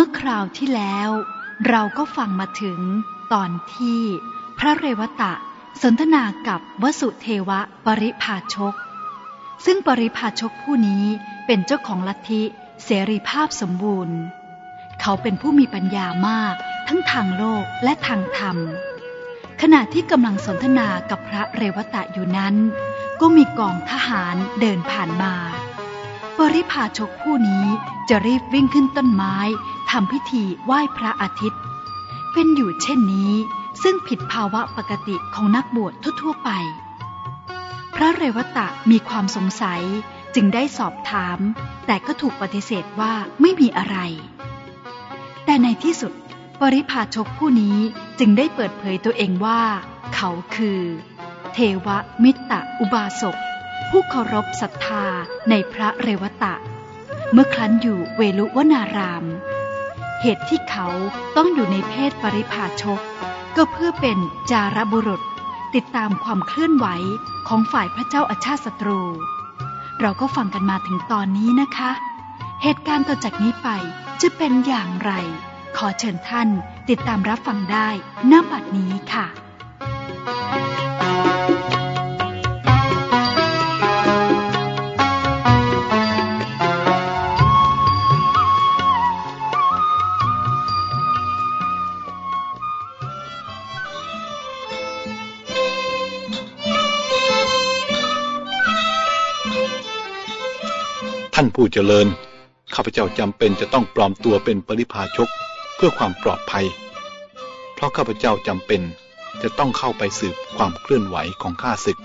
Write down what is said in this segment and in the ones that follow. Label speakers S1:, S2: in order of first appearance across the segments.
S1: มื่อคราวที่แล้ว เราก็ฟังมาถึงตอนที่พระเรวตะสนทนากับวสุเทวะปริภาชก ซึ่งปริภาชกผู้นี้เป็นเจ้าของลัทธิเสรีภาพสมบูรณ์ เขาเป็นผู้มีปัญญามากทั้งทางโลกและทางธรรม ขณะที่กำลังสนทนากับพระเรวตะอยู่นั้น ก็มีกองทหารเดินผ่านมา ปริภาชกผู้นี้จะรีบวิ่งขึ้นต้นไม้ ทำพิธีไหว้พระอาทิตย์ เป็นอยู่เช่นนี้ ซึ่งผิดภาวะปกติของนักบวชทั่วๆไป พระเรวตะมีความสงสัยจึงได้สอบถาม แต่ก็ถูกปฏิเสธว่าไม่มีอะไร แต่ในที่สุดปริพาชกผู้นี้จึงได้เปิดเผยตัวเองว่า เขาคือ เทวมิตรอุบาสกผู้เคารพศรัทธาในพระเรวตะ เมื่อครั้นอยู่เวลุวนาราม เหตุที่เขาต้องอยู่ในเพศปริพาชก ก็เพื่อเป็นจารบุรุษ ติดตามความเคลื่อนไหวของฝ่ายพระเจ้าอาชาติศัตรู เราก็ฟังกันมาถึงตอนนี้นะคะ เหตุการณ์ต่อจากนี้ไปจะเป็นอย่างไร ขอเชิญท่านติดตามรับฟังได้หน้าบัดนี้ค่ะ
S2: ท่านผู้เจริญ ข้าพเจ้าจำเป็นจะต้องปลอมตัวเป็นปริพาชกเพื่อความปลอดภัย เพราะข้าพเจ้าจำเป็นจะต้องเข้าไปสืบความเคลื่อนไหวของข้าศึก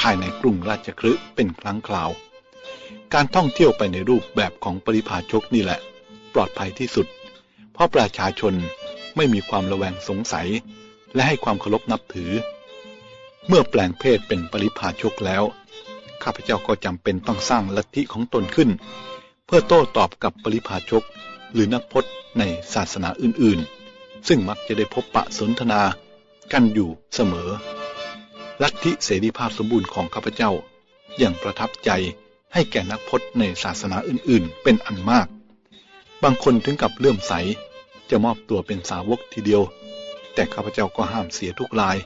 S2: ภายในกรุงราชคฤห์เป็นครั้งคราว การท่องเที่ยวไปในรูปแบบของปริพาชกนี่แหละ ปลอดภัยที่สุด เพราะประชาชนไม่มีความระแวงสงสัย และให้ความเคารพนับถือ เมื่อแปลงเพศเป็นปริพาชกแล้ว ข้าพเจ้าก็จำเป็นต้องสร้างลัทธิของตนขึ้น เพื่อโต้ตอบกับปริพาชก หรือนักพจน์ในศาสนาอื่นๆ ซึ่งมักจะได้พบปะสนทนากันอยู่เสมอ ลัทธิเสรีภาพสมบูรณ์ของข้าพเจ้าอย่างประทับใจให้แก่นักพจน์ในศาสนาอื่นๆ เป็นอันมาก บางคนถึงกับเลื่อมใสจะมอบตัวเป็นสาวกทีเดียว แต่ข้าพเจ้าก็ห้ามเสียทุกราย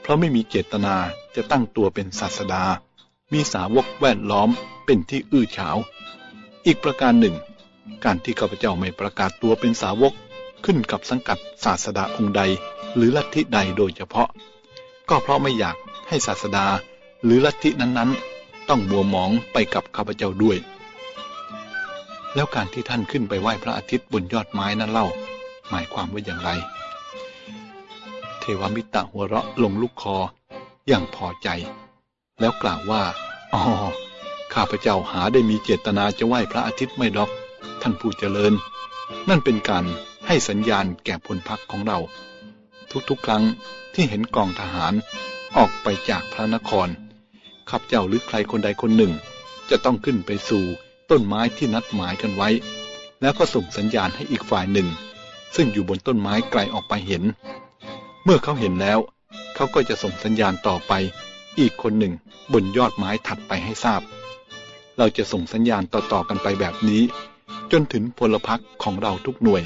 S2: เพราะไม่มีเจตนาจะตั้งตัวเป็นศาสดา มีสาวกแวดล้อมเป็นที่อื้อฉาว อีกประการหนึ่ง การที่ข้าพเจ้าไม่ประกาศตัวเป็นสาวกขึ้นกับสังกัดศาสดาองค์ใด หรือลัทธิใดโดยเฉพาะ ก็เพราะไม่อยากให้ศาสดาหรือลัทธินั้นๆ ต้องมัวหมองไปกับข้าพเจ้าด้วย แล้วการที่ท่านขึ้นไปไหว้พระอาทิตย์บนยอดไม้นั้นเล่า หมายความว่าอย่างไร เทวมิตรหัวเราะลงลูกคออย่างพอใจ แล้วกล่าวว่า อ๋อ ข้าพเจ้าหาได้มีเจตนาจะไหว้พระอาทิตย์ไม่ดอก ท่านผู้เจริญ นั่นเป็นการให้สัญญาณแก่พลพักของเรา ทุกๆ ครั้งที่เห็นกองทหารออกไปจากพระนคร ข้าพเจ้าหรือใครคนใดคนหนึ่ง จะต้องขึ้นไปสู่ต้นไม้ที่นัดหมายกันไว้ แล้วก็ส่งสัญญาณให้อีกฝ่ายหนึ่ง ซึ่งอยู่บนต้นไม้ไกลออกไปเห็น เมื่อเขาเห็นแล้ว เขาก็จะส่งสัญญาณต่อไป อีกคนหนึ่งบนยอดไม้ถัดไปให้ทราบ เราจะส่งสัญญาณต่อๆกันไปแบบนี้ จนถึงพลพรรคของเราทุกหน่วย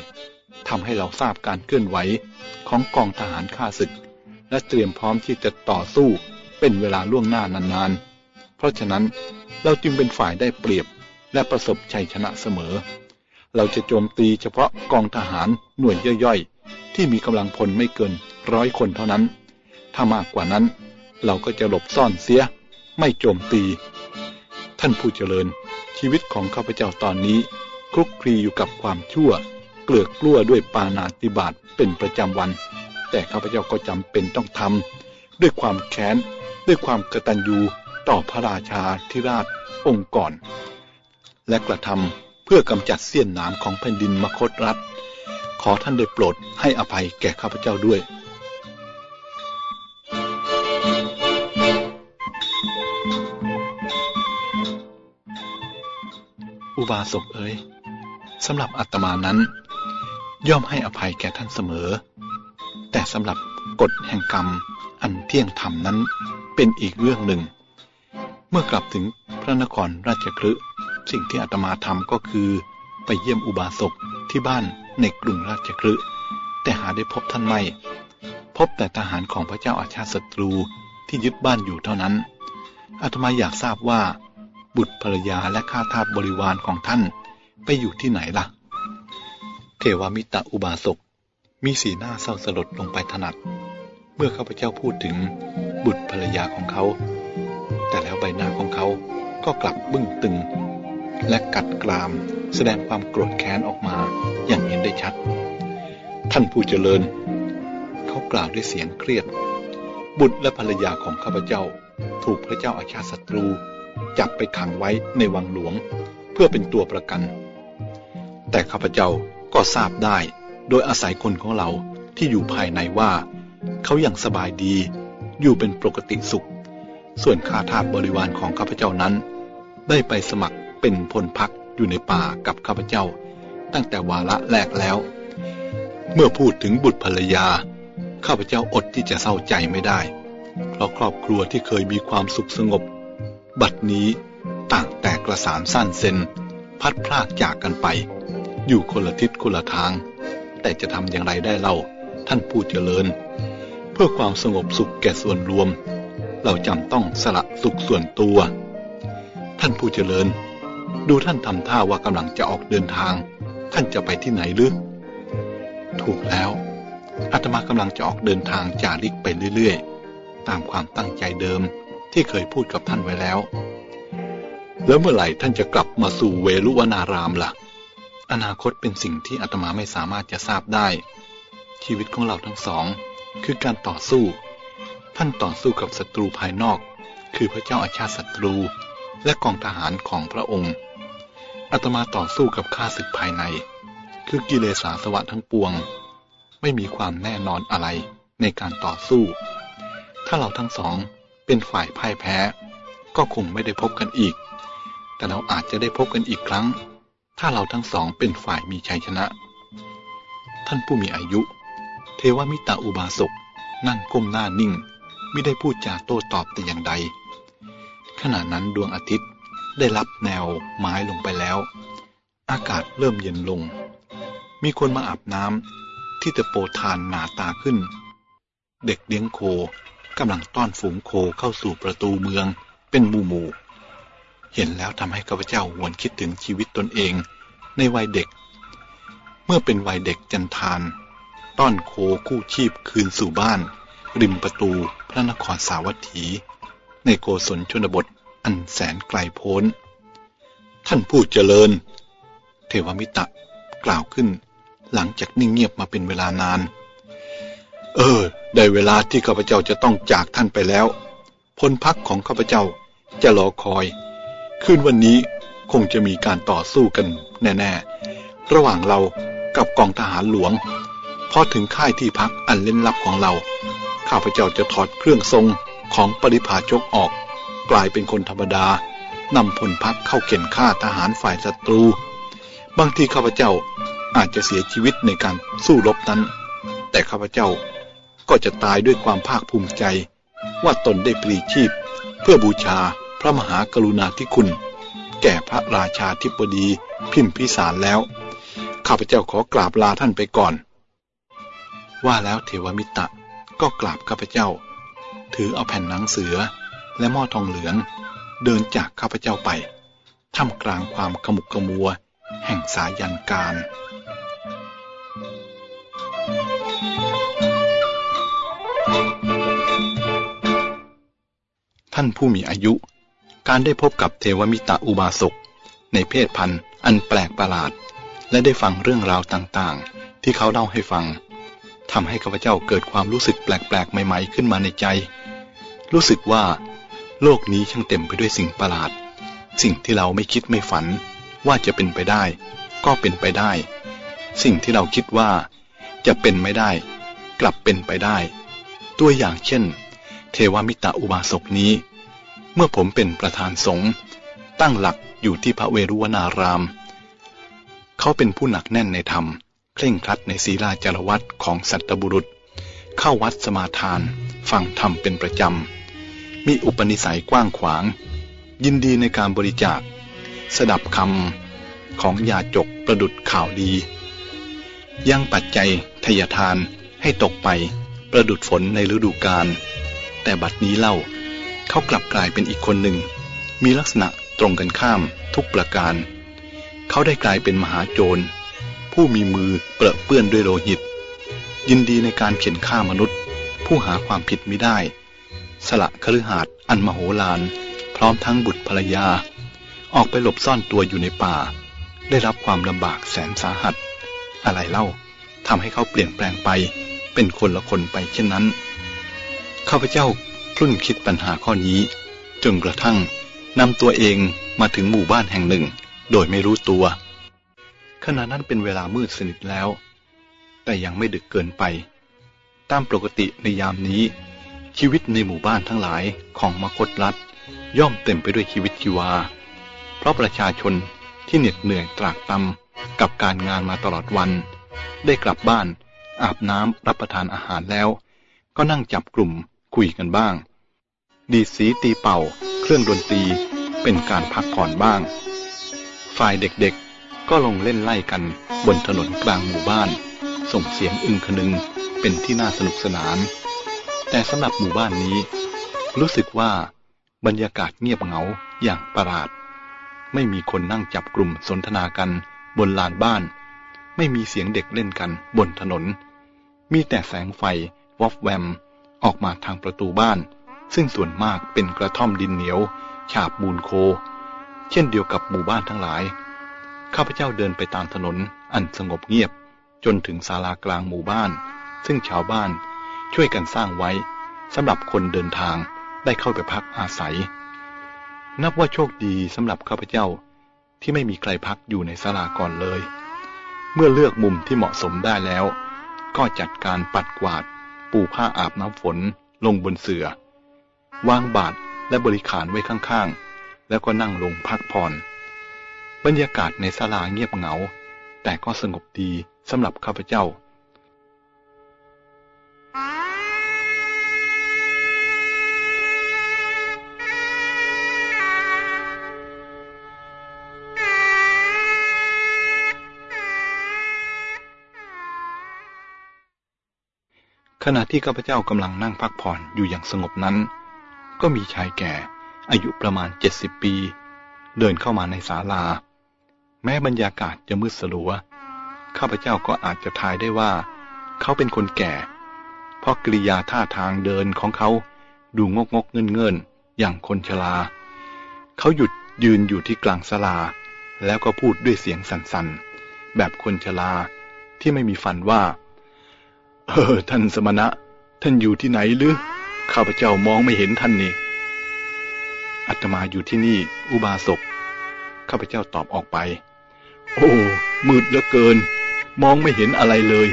S2: ทำให้เราทราบการเคลื่อนไหวของกองทหารข้าศึก และเตรียมพร้อมที่จะต่อสู้เป็นเวลาล่วงหน้านานๆ เพราะฉะนั้นเราจึงเป็นฝ่ายได้เปรียบและประสบชัยชนะเสมอ เราจะโจมตีเฉพาะกองทหารหน่วยย่อยๆ ที่มีกำลังพลไม่เกินร้อยคนเท่านั้น ถ้ามากกว่านั้น เราก็จะหลบซ่อนเสีย ไม่โจมตี ท่านผู้เจริญ ชีวิตของข้าพเจ้าตอนนี้คลุกคลีอยู่กับความชั่ว เกลือกกลั้วด้วยปานาติบาตเป็นประจำวัน แต่ข้าพเจ้าก็จำเป็นต้องทำด้วยความแค้น ด้วยความกตัญญูต่อพระราชาธิราชองค์ก่อน และกระทำเพื่อกำจัดเสี้ยนหนามของแผ่นดินมคตรัฐ ขอท่านได้โปรดให้อภัยแก่ข้าพเจ้าด้วย อุบาสกเอ๋ยสำหรับอาตมานั้น ย่อมให้อภัยแก่ท่านเสมอ แต่สำหรับกฎแห่งกรรมอันเที่ยงธรรมนั้นเป็นอีกเรื่องหนึ่ง เมื่อกลับถึงพระนครราชคฤห์สิ่งที่อาตมาทำก็คือ ไปเยี่ยมอุบาสกที่บ้านในกรุงราชกฤห์แต่หาได้พบท่านไม่ พบแต่ทหารของพระเจ้าอาชาติศัตรูที่ยึดบ้านอยู่เท่านั้นอาตมาอยากทราบว่า บุตรภรรยาและข้าทาสบริวารของท่านไปอยู่ที่ไหนล่ะ เทวามิตะอุบาสกมีสีหน้าเศร้าสลดลงไปถนัด เมื่อข้าพเจ้าพูดถึงบุตรภรรยาของเขา แต่แล้วใบหน้าของเขาก็กลับบึ้งตึง และกัดกรามแสดงความโกรธแค้นออกมาอย่างเห็นได้ชัด ท่านผู้เจริญ เขากล่าวด้วยเสียงเครียด บุตรและภรรยาของข้าพเจ้า ถูกพระเจ้าอาชาติศัตรู จับไปขังไว้ในวังหลวง เพื่อเป็นตัวประกัน แต่ข้าพเจ้าก็ทราบได้โดยอาศัยคนของเราที่อยู่ภายในว่า เขายัางสบายดี อยู่เป็นปกติสุข ส่วนข้าทาสบริวารของข้าพเจ้านั้น ได้ไปสมัครเป็นพลพักอยู่ในป่ากับข้าพเจ้า ตั้งแต่วาระแรกแล้ว เมื่อพูดถึงบุตรภรรยา ข้าพเจ้าอดที่จะเศร้าใจไม่ได้ เพราะครอบครัวที่เคยมีความสุขสงบ บัดนี้ต่างแตกกระสานสั้นเซนพัดพลากจากกันไป อยู่คนละทิศคนละทาง แต่จะทำอย่างไรได้เล่าท่านผู้เจริญ เพื่อความสงบสุขแก่ส่วนรวม เราจำต้องสละสุขส่วนตัว ท่านผู้เจริญ ดูท่านทำท่าว่ากำลังจะออกเดินทาง ท่านจะไปที่ไหนหรือถูกแล้วอาตมากำลังจะออกเดินทางจาริกไปเรื่อย ๆ ตามความตั้งใจเดิม ที่เคยพูดกับท่านไว้แล้ว แล้วเมื่อไหร่ท่านจะกลับมาสู่เวลุวนารามละ่ะ อนาคตเป็นสิ่งที่อาตมาไม่สามารถจะทราบได้ ชีวิตของเราทั้งสอง คือการต่อสู้ ท่านต่อสู้กับศัตรูภายนอก คือพระเจ้าอาชาติศัตรู และกองทหารของพระองค์อาตมาต่อสู้กับข้าศึกภายใน คือกิเลสาสวะทั้งปวง ไม่มีความแน่นอนอะไรในการต่อสู้ ถ้าเราทั้งสอง เป็นฝ่ายพ่ายแพ้ ก็คงไม่ได้พบกันอีก แต่เราอาจจะได้พบกันอีกครั้ง ถ้าเราทั้งสองเป็นฝ่ายมีชัยชนะ ท่านผู้มีอายุ เทวมิตาอุบาสกนั่งก้มหน้านิ่ง ไม่ได้พูดจาโต้ตอบแต่อย่างใด ขณะนั้นดวงอาทิตย์ได้รับแนวไม้ลงไปแล้ว อากาศเริ่มเย็นลง มีคนมาอาบน้ำที่ตะโปทานหนาตาขึ้น เด็กเลี้ยงโค กำลังต้อนฝูงโคเข้าสู่ประตูเมืองเป็นหมู่หมู่เห็นแล้วทำให้ข้าพเจ้าหวนคิดถึงชีวิตตนเองในวัยเด็ก เมื่อเป็นวัยเด็กจันทานต้อนโคคู่ชีพคืนสู่บ้าน ริมประตูพระนครสาวัตถี ในโกศลชนบทอันแสนไกลโพ้น ท่านผู้เจริญ เทวมิตะกล่าวขึ้น หลังจากนิ่งเงียบมาเป็นเวลานาน เออ ได้เวลาที่ข้าพเจ้าจะต้องจากท่านไปแล้ว พลพักของข้าพเจ้าจะรอคอย คืนวันนี้คงจะมีการต่อสู้กันแน่ๆ ระหว่างเรากับกองทหารหลวง พอถึงค่ายที่พักอันเล่นลับของเรา ข้าพเจ้าจะถอดเครื่องทรงของปริพาชกออก กลายเป็นคนธรรมดานำพลพักเข้าเข็นฆ่าทหารฝ่ายศัตรู บางทีข้าพเจ้าอาจจะเสียชีวิตในการสู้รบนั้น แต่ข้าพเจ้า ก็จะตายด้วยความภาคภูมิใจ ว่าตนได้ปลีชีพ เพื่อบูชาพระมหากรุณาธิคุณ แก่พระราชาธิบดีพิมพิสารแล้ว ข้าพเจ้าขอกราบลาท่านไปก่อน ว่าแล้วเทวมิตะก็กราบข้าพเจ้า ถือเอาแผ่นหนังเสือและหม้อทองเหลือง เดินจากข้าพเจ้าไปท่ามกลางความขมุกขมัว แห่งสายันการ ท่านผู้มีอายุ การได้พบกับเทวมิตะอุบาสกในเพศพันธุ์อันแปลกประหลาด และได้ฟังเรื่องราวต่างๆ ที่เขาเล่าให้ฟังทำให้ข้าพเจ้าเกิดความรู้สึกแปลกๆ ใหม่ๆ ขึ้นมาในใจ รู้สึกว่า โลกนี้ช่างเต็มไปด้วยสิ่งประหลาด สิ่งที่เราไม่คิดไม่ฝันว่าจะเป็นไปได้ ก็เป็นไปได้ สิ่งที่เราคิดว่า จะเป็นไม่ได้ กลับเป็นไปได้ ตัวอย่างเช่น เทวมิตะอุบาสกนี้ เมื่อผมเป็นประธานสงฆ์ตั้งหลักอยู่ที่พระเวรุวนาราม เขาเป็นผู้หนักแน่นในธรรม เคร่งครัดในศีลาจารวัตของสัตบุรุษ เข้าวัดสมาทาน ฟังธรรมเป็นประจำ มีอุปนิสัยกว้างขวาง ยินดีในการบริจาค สดับคำของยาจกประดุดข่าวดี ยังปัจจัยทยทานให้ตกไป ประดุดฝนในฤดูกาลแต่บัดนี้เล่าเขากลับกลายเป็นอีกคนหนึ่ง มีลักษณะตรงกันข้ามทุกประการ เขาได้กลายเป็นมหาโจร ผู้มีมือเปรอะเปื้อนด้วยโลหิต ยินดีในการเข็นฆ่ามนุษย์ ผู้หาความผิดไม่ได้ สละคฤหาสน์อันมโหฬาร พร้อมทั้งบุตรภรรยา ออกไปหลบซ่อนตัวอยู่ในป่า ได้รับความลำบากแสนสาหัส อะไรเล่า ทำให้เขาเปลี่ยนแปลงไป เป็นคนละคนไปเช่นนั้น ข้าพเจ้าคลุ่นคิดปัญหาข้อนี้ จนกระทั่งนำตัวเองมาถึงหมู่บ้านแห่งหนึ่ง โดยไม่รู้ตัว ขณะนั้นเป็นเวลามืดสนิทแล้ว แต่ยังไม่ดึกเกินไป ตามปกติในยามนี้ ชีวิตในหมู่บ้านทั้งหลายของมคตรัฐ ย่อมเต็มไปด้วยชีวิตชีวา เพราะประชาชนที่เหน็ดเหนื่อยตรากตำกับการงานมาตลอดวัน ได้กลับบ้าน อาบน้ำรับประทานอาหารแล้ว ก็นั่งจับกลุ่มคุยกันบ้าง ดีสีตีเป่า เครื่องดนตรีเป็นการพักผ่อนบ้าง ฝ่ายเด็กๆก็ลงเล่นไล่กันบนถนนกลางหมู่บ้าน ส่งเสียงอึงคนึงเป็นที่น่าสนุกสนาน แต่สำหรับหมู่บ้านนี้ รู้สึกว่าบรรยากาศเงียบเหงาอย่างประหลาด ไม่มีคนนั่งจับกลุ่มสนทนากันบนลานบ้าน ไม่มีเสียงเด็กเล่นกันบนถนน มีแต่แสงไฟวอฟแวม ออกมาทางประตูบ้าน ซึ่งส่วนมากเป็นกระท่อมดินเหนียว ฉาบมูลโค เช่นเดียวกับหมู่บ้านทั้งหลาย ข้าพเจ้าเดินไปตามถนนอันสงบเงียบ จนถึงศาลากลางหมู่บ้าน ซึ่งชาวบ้านช่วยกันสร้างไว้สำหรับคนเดินทางได้เข้าไปพักอาศัย นับว่าโชคดีสำหรับข้าพเจ้าที่ไม่มีใครพักอยู่ในศาลาก่อนเลย เมื่อเลือกมุมที่เหมาะสมได้แล้ว ก็จัดการปัดกวาด ปูผ้าอาบน้ำฝน ลงบนเสือ่อวางบาตรและบริขารไว้ข้างๆ แล้วก็นั่งลงพักผ่อน บรรยากาศในศาลาเงียบเหงา แต่ก็สงบดีสำหรับข้าพเจ้า ขณะที่ข้าพเจ้ากำลังนั่งพักผ่อนอยู่อย่างสงบนั้น ก็มีชายแก่อายุประมาณเจ็ดสิบปี เดินเข้ามาในศาลา แม้บรรยากาศจะมืดสลัว ข้าพเจ้าก็อาจจะทายได้ว่า เขาเป็นคนแก่ เพราะกิริยาท่าทางเดินของเขาดูงกงกเงินเงินอย่างคนชรา เขาหยุดยืนอยู่ที่กลางศาลา แล้วก็พูดด้วยเสียงสั่นๆ แบบคนชราที่ไม่มีฟันว่า เออ ท่านสมณะ ท่านอยู่ที่ไหนหรือ ข้าพเจ้ามองไม่เห็นท่านนี่ อัตมาอยู่ที่นี่ อุบาสก ข้าพเจ้าตอบออกไป โอ้ มืดเหลือเกิน มองไม่เห็นอะไรเลย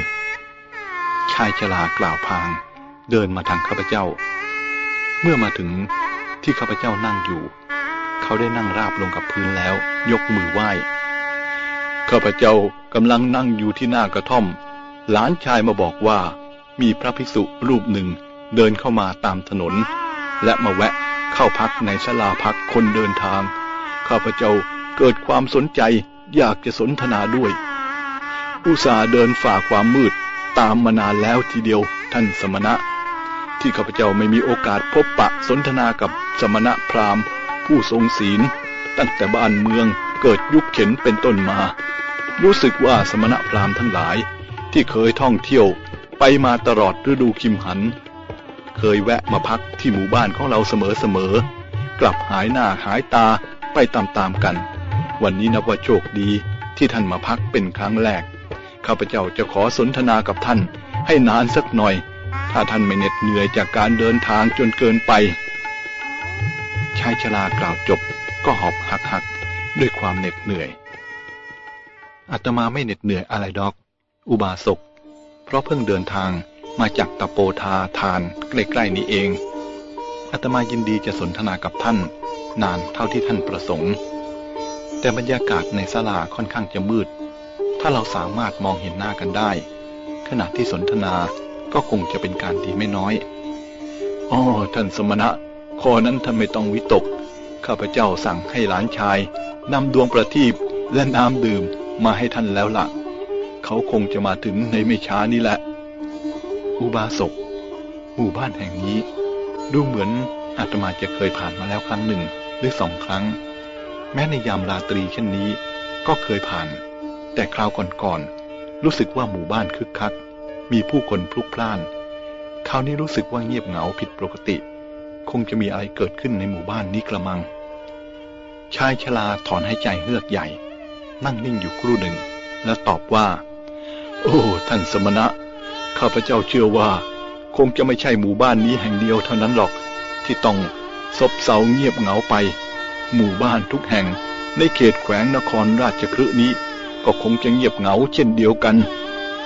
S2: ชายชรากล่าวพาง เดินมาทางข้าพเจ้า เมื่อมาถึงที่ข้าพเจ้านั่งอยู่ เขาได้นั่งราบลงกับพื้นแล้ว ยกมือไหว้ ข้าพเจ้ากำลังนั่งอยู่ที่หน้ากระท่อม หลานชายมาบอกว่า มีพระภิกษุรูปหนึ่งเดินเข้ามาตามถนน และมาแวะเข้าพักในศาลาพักคนเดินทาง ข้าพเจ้าเกิดความสนใจอยากจะสนทนาด้วย อุตสาเดินฝ่าความมืดตามมานานแล้วทีเดียวท่านสมณะ ที่ข้าพเจ้าไม่มีโอกาสพบปะสนทนากับสมณะพราหมณ์ ผู้ทรงศีล ตั้งแต่บ้านเมืองเกิดยุคเข็นเป็นต้นมา รู้สึกว่าสมณะพราหมณ์ทั้งหลาย ที่เคยท่องเที่ยวไปมาตลอดฤดูคิมหัน เคยแวะมาพักที่หมู่บ้านของเราเสมอๆ กลับหายหน้าหายตาไปตามๆกัน วันนี้นับว่าโชคดีที่ท่านมาพักเป็นครั้งแรก ข้าพเจ้าจะขอสนทนากับท่านให้นานสักหน่อย ถ้าท่านไม่เหน็ดเหนื่อยจากการเดินทางจนเกินไป ชายชรากล่าวจบก็หอบหักหักด้วยความเหน็ดเหนื่อยอาตมาไม่เหน็ดเหนื่อยอะไรดอก อุบาสก เพราะเพิ่งเดินทางมาจากตะโปธาทานใกล้ๆนี้เอง อาตมายินดีจะสนทนากับท่าน นานเท่าที่ท่านประสงค์ แต่บรรยากาศในศาลาค่อนข้างจะมืด ถ้าเราสามารถมองเห็นหน้ากันได้ ขณะที่สนทนาก็คงจะเป็นการดีไม่น้อยอ๋อท่านสมณะข้อนั้นท่านไม่ต้องวิตก ข้าพเจ้าสั่งให้หลานชายนำดวงประทีปและน้ำดื่มมาให้ท่านแล้วละ่ะ เขาคงจะมาถึงในไม่ช้านี้แหละ อุบาสก หมู่บ้านแห่งนี้ ดูเหมือนอาตมาจะเคยผ่านมาแล้วครั้งหนึ่งหรือสองครั้ง แม้ในยามราตรีเช่นนี้ ก็เคยผ่าน แต่คราวก่อนๆรู้สึกว่าหมู่บ้านคึกคัก มีผู้คนพลุกพล่าน คราวนี้รู้สึกว่าเงียบเหงาผิดปกติ คงจะมีอะไรเกิดขึ้นในหมู่บ้านนี้กระมัง ชายชราถอนหายใจเฮือกใหญ่ นั่งนิ่งอยู่ครู่หนึ่ง แล้วตอบว่า โอ้ ท่านสมณะ ข้าพเจ้าเชื่อว่า คงจะไม่ใช่หมู่บ้านนี้แห่งเดียวเท่านั้นหรอก ที่ต้องซบเซาเงียบเหงาไป หมู่บ้านทุกแห่ง ในเขตแขวงนครราชคฤห์นี้ ก็คงจะเงียบเหงาเช่นเดียวกัน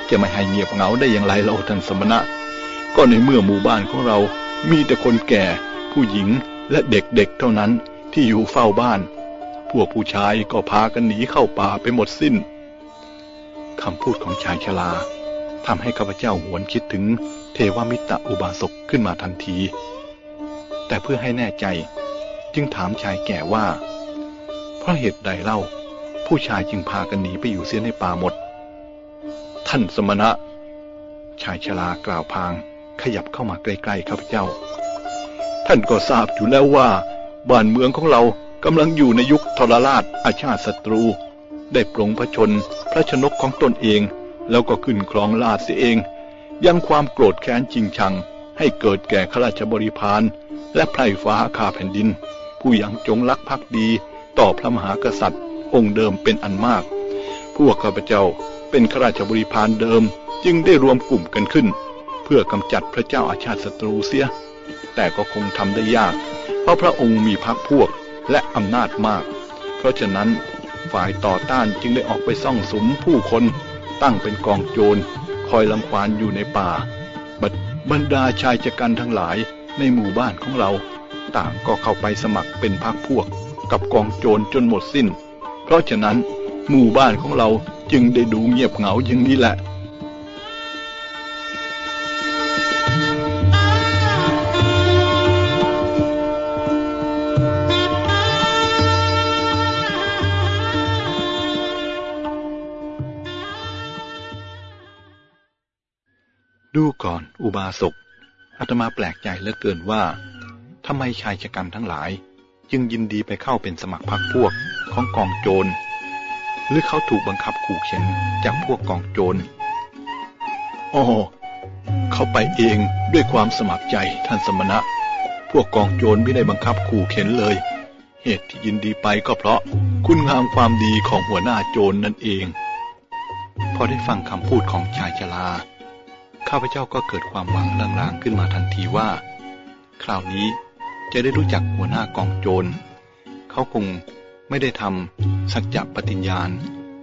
S2: จะไม่ให้เงียบเหงาได้อย่างไรเราท่านสมณะ ก็ในเมื่อหมู่บ้านของเรา มีแต่คนแก่ ผู้หญิงและเด็กๆเท่านั้นที่อยู่เฝ้าบ้าน พวกผู้ชายก็พากันหนีเข้าป่าไปหมดสิ้น คำพูดของชายชราทำให้ข้าพเจ้าหวนคิดถึงเทวมิตรอุบาสกขึ้นมาทันที แต่เพื่อให้แน่ใจจึงถามชายแก่ว่า เพราะเหตุใดเล่า ผู้ชายจึงพากันหนีไปอยู่เสียในป่าหมด ท่านสมณะ ชายชรากล่าวพาง ขยับเข้ามาใกล้ๆข้าพเจ้า ท่านก็ทราบอยู่แล้วว่า บ้านเมืองของเรากำลังอยู่ในยุคทรราชอาชาติศัตรู ได้ปรงพระชน พระชนกของตนเอง แล้วก็ขึ้นครองราชเสียเอง ยังความโกรธแค้นจริงชัง ให้เกิดแก่ข้าราชบริพารและไพร่ฟ้าข้าแผ่นดิน ผู้ยังจงรักภักดีต่อพระมหากษัตริย์ องค์เดิมเป็นอันมาก พวกข้าพเจ้าเป็นข้าราชบริพารเดิมจึงได้รวมกลุ่มกันขึ้น เพื่อกำจัดพระเจ้าอาชาติศัตรูเสีย แต่ก็คงทำได้ยาก เพราะพระองค์มีพรรคพวกและอำนาจมาก เพราะฉะนั้น ฝ่ายต่อต้านจึงได้ออกไปซ่องสมผู้คนตั้งเป็นกองโจร คอยลังควานอยู่ในป่าบรรดาชายจักันทั้งหลายในหมู่บ้านของเรา ต่างก็เข้าไปสมัครเป็นพรรคพวก กับกองโจรจนหมดสิ้น เพราะฉะนั้นหมู่บ้านของเราจึงได้ดูเงียบเหงาอย่างนี้แหละ ดูก่อนอุบาสกอาตมาแปลกใจเหลือเกินว่าทำไมชายชะกันทั้งหลาย จึงยินดีไปเข้าเป็นสมัครพรรคพวกของกองโจร หรือเขาถูกบังคับขู่เข็นจากพวกกองโจรอ๋อเขาไปเองด้วยความสมัครใจท่านสมณะ พวกกองโจรไม่ได้บังคับขู่เข็นเลย เหตุที่ยินดีไปก็เพราะคุณงามความดีของหัวหน้าโจรนนั่นเอง พอได้ฟังคำพูดของชายชรา ข้าพเจ้าก็เกิดความหวังลางๆขึ้นมาทันทีว่า คราวนี้จะได้รู้จักหัวหน้ากองโจร เขาคงไม่ได้ทำสัจจะปฏิญญาณ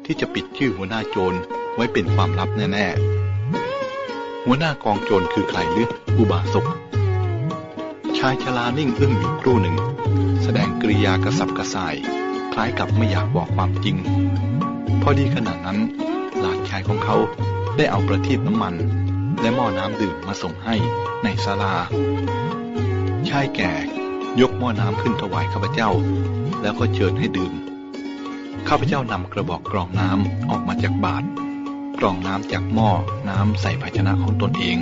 S2: ที่จะปิดชื่อหัวหน้าโจรไว้เป็นความลับแน่ ๆ หัวหน้ากองโจรคือใครหรืออุบาสกชายชรานิ่งอึ้งอยู่ครู่หนึ่ง แสดงกริยากระสับกระส่าย คล้ายกับไม่อยากบอกความจริง พอดีขณะนั้น หลานชายของเขาได้เอาประทีปน้ำมัน และหม้อน้ำดื่มมาส่งให้ในศาลา ชายแก่ยกหม้อน้ำขึ้นถวายข้าพเจ้า แล้วก็เชิญให้ดื่ม ข้าพเจ้านำกระบอกกรองน้ำออกมาจากบาตรกรองน้ำจากหม้อน้ำใส่ภาชนะของตนเอง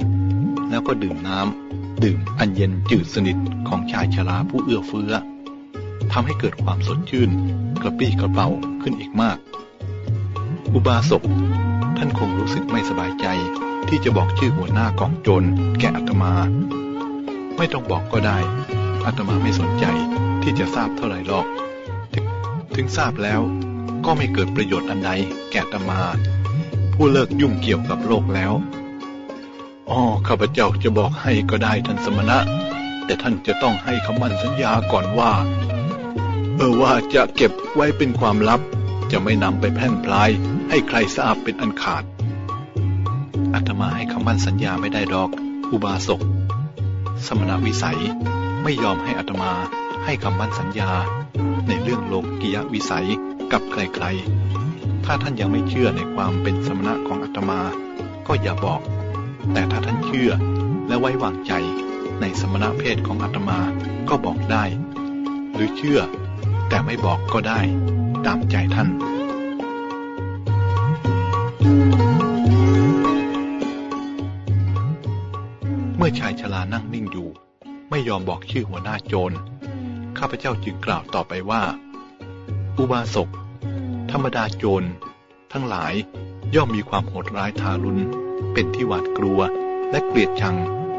S2: แล้วก็ดื่มน้ำดื่มอันเย็นจืดสนิทของชายชราผู้เอื้อเฟื้อทำให้เกิดความสดชื่นกระปี้กระเป๋าขึ้นอีกมาก อุบาสกท่านคงรู้สึกไม่สบายใจ ที่จะบอกชื่อหัวหน้ากองโจรแก่อัตมา ไม่ต้องบอกก็ได้อัตมาไม่สนใจที่จะทราบเท่าไหร่หรอก ถึงทราบแล้วก็ไม่เกิดประโยชน์อันใดแก่อัตมา ผู้เลิกยุ่งเกี่ยวกับโลกแล้วอ๋อข้าพเจ้าจะบอกให้ก็ได้ท่านสมณะ แต่ท่านจะต้องให้คำมั่นสัญญาก่อนว่า เออว่าจะเก็บไว้เป็นความลับ จะไม่นำไปแพร่พลายให้ใครทราบเป็นอันขาด อาตมาให้คำมั่นสัญญาไม่ได้ดอก อุบาสก สมณวิสัยไม่ยอมให้อาตมาให้คำมั่นสัญญา ในเรื่องโลกิยวิสัยกับใครๆ ถ้าท่านยังไม่เชื่อในความเป็นสมณะของอาตมา ก็อย่าบอก แต่ถ้าท่านเชื่อและไว้วางใจในสมณะเพศของอาตมาก็บอกได้ หรือเชื่อแต่ไม่บอกก็ได้ ตามใจท่าน ชายชรานั่งนิ่งอยู่ ไม่ยอมบอกชื่อหัวหน้าโจร ข้าพเจ้าจึงกล่าวต่อไปว่า อุบาสก ธรรมดาโจร ทั้งหลายย่อมมีความโหดร้ายทารุณ เป็นที่หวาดกลัวและเกลียดชัง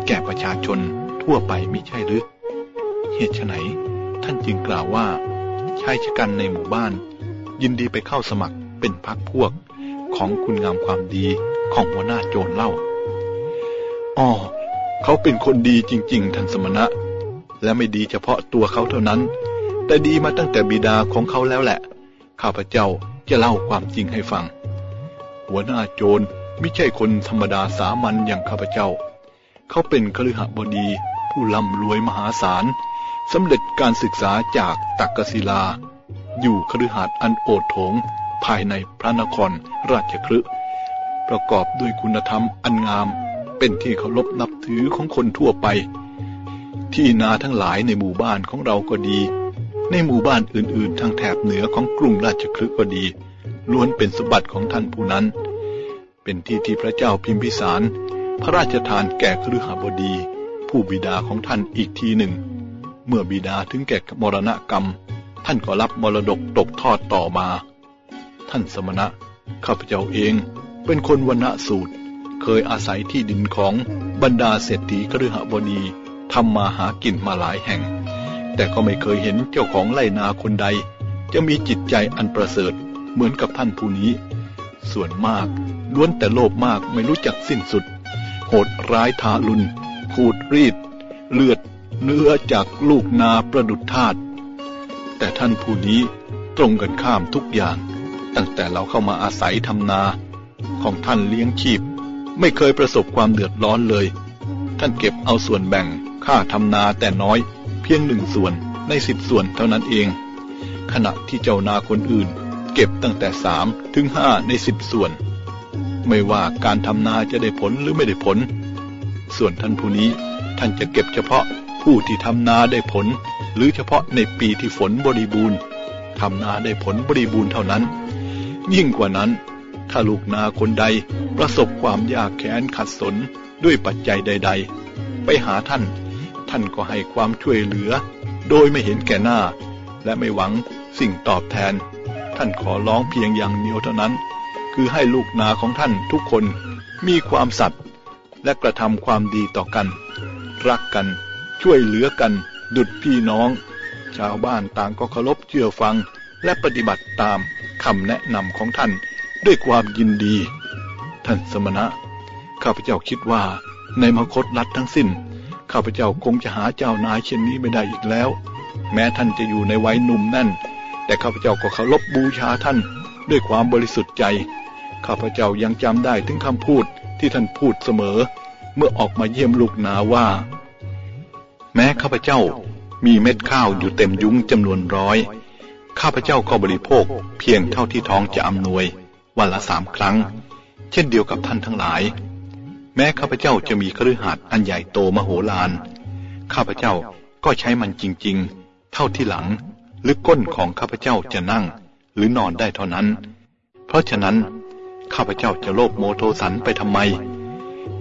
S2: แก่ประชาชนทั่วไปมิใช่หรือ เหตุไฉนท่านจึงกล่าวว่า ชายชะกันในหมู่บ้าน ยินดีไปเข้าสมัครเป็นพักพวกของคุณงามความดีของหัวหน้าโจรเล่าอ๋อ เขาเป็นคนดีจริง ๆ ท่านสมณะ และไม่ดีเฉพาะตัวเขาเท่านั้น แต่ดีมาตั้งแต่บิดาของเขาแล้วแหละ ข้าพเจ้าจะเล่าความจริงให้ฟัง หัวหน้าโจรไม่ใช่คนธรรมดาสามัญอย่างข้าพเจ้า เขาเป็นคฤหบดี ผู้ร่ำรวยมหาศาลสำเร็จการศึกษาจากตักกศิลา อยู่คฤหาสน์อันโอดโถงภายในพระนครราชคฤห์ประกอบด้วยคุณธรรมอันงาม เป็นที่เคารพนับถือของคนทั่วไป ที่นาทั้งหลายในหมู่บ้านของเราก็ดี ในหมู่บ้านอื่นๆ ทางแถบเหนือของกรุงราชคฤห์ก็ดี ล้วนเป็นสมบัติของท่านผู้นั้น เป็นที่ที่พระเจ้าพิมพิสาร พระราชทานแก่คฤหบดี ผู้บิดาของท่านอีกทีหนึ่ง เมื่อบิดาถึงแก่มรณกรรม ท่านก็รับมรดกตกทอดต่อมา ท่านสมณะข้าพเจ้าเองเป็นคนวรรณสูตร เคยอาศัยที่ดินของบรรดาเศรษฐีคฤหบดีทำมาหากินมาหลายแห่ง แต่ก็ไม่เคยเห็นเจ้าของไรนาคนใด จะมีจิตใจอันประเสริฐเหมือนกับท่านผู้นี้ ส่วนมากล้วนแต่โลภมากไม่รู้จักสิ้นสุด โหดร้ายทารุณขูดรีด เลือดเนื้อจากลูกนาประดุดทาตุแต่ท่านผู้นี้ตรงกันข้ามทุกอย่าง ตั้งแต่เราเข้ามาอาศัยทำนา ของท่านเลี้ยงชีพ ไม่เคยประสบความเดือดร้อนเลย ท่านเก็บเอาส่วนแบ่งค่าทำนาแต่น้อย เพียงหนึ่งส่วนในสิบส่วนเท่านั้นเอง ขณะที่เจ้านาคนอื่น เก็บตั้งแต่สามถึงห้าในสิบส่วน ไม่ว่าการทำนาจะได้ผลหรือไม่ได้ผล ส่วนท่านผู้นี้ท่านจะเก็บเฉพาะผู้ที่ทำนาได้ผล หรือเฉพาะในปีที่ฝนบริบูรณ์ทำนาได้ผลบริบูรณ์เท่านั้น ยิ่งกว่านั้น ถ้าลูกนาคนใดประสบความยากแค้นขัดสนด้วยปัจจัยใด ๆ ไปหาท่าน ท่านก็ให้ความช่วยเหลือ โดยไม่เห็นแก่หน้า และไม่หวังสิ่งตอบแทน ท่านขอร้องเพียงอย่างเดียวเท่านั้น คือให้ลูกนาของท่านทุกคนมีความสัตย์และกระทำความดีต่อกัน รักกันช่วยเหลือกัน ดุดพี่น้อง ชาวบ้านต่างก็เคารพเชื่อฟังและปฏิบัติตามคำแนะนำของท่าน ด้วยความยินดี ท่านสมณะ ข้าพเจ้าคิดว่าในมคตรัฐทั้งสิ้น ข้าพเจ้าคงจะหาเจ้านายเช่นนี้ไม่ได้อีกแล้ว แม้ท่านจะอยู่ในวัยหนุ่มนั่น แต่ข้าพเจ้าก็เคารพบูชาท่านด้วยความบริสุทธิ์ใจ ข้าพเจ้ายังจำได้ถึงคำพูดที่ท่านพูดเสมอ เมื่อออกมาเยี่ยมลูกนาว่า แม้ข้าพเจ้ามีเม็ดข้าวอยู่เต็มยุ้งจำนวนร้อย ข้าพเจ้าก็บริโภคเพียงเท่าที่ท้องจะอำนวย วันละสามครั้ง เช่นเดียวกับท่านทั้งหลาย แม้ข้าพเจ้าจะมีคฤหาสน์อันใหญ่โตมโหฬาร ข้าพเจ้าก็ใช้มันจริง ๆ เท่าที่หลัง หรือก้นของข้าพเจ้าจะนั่ง หรือนอนได้เท่านั้น เพราะฉะนั้น ข้าพเจ้าจะโลภโมโทสันไปทำไม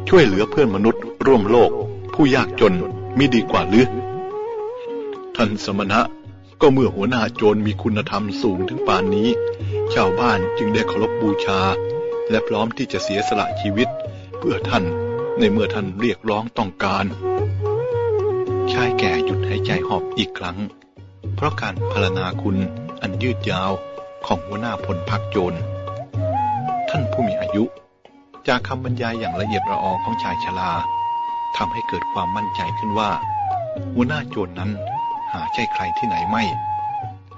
S2: ช่วยเหลือเพื่อนมนุษย์ร่วมโลก ผู้ยากจนมิดีกว่าหรือท่านสมณะ ก็เมื่อหัวหน้าโจรมีคุณธรรมสูงถึงป่านนี้ ชาวบ้านจึงได้เคารพบบูชา และพร้อมที่จะเสียสละชีวิต เพื่อท่านในเมื่อท่านเรียกร้องต้องการ ชายแก่หยุดหายใจหอบอีกครั้ง เพราะการพรรณนาคุณอันยืดยาวของหัวหน้าพลพักโจร ท่านผู้มีอายุ จากคำบรรยายอย่างละเอียดระออของชายชราทำให้เกิดความมั่นใจขึ้นว่า หัวหน้าโจรนนั้น หาใช่ใครที่ไหนไม่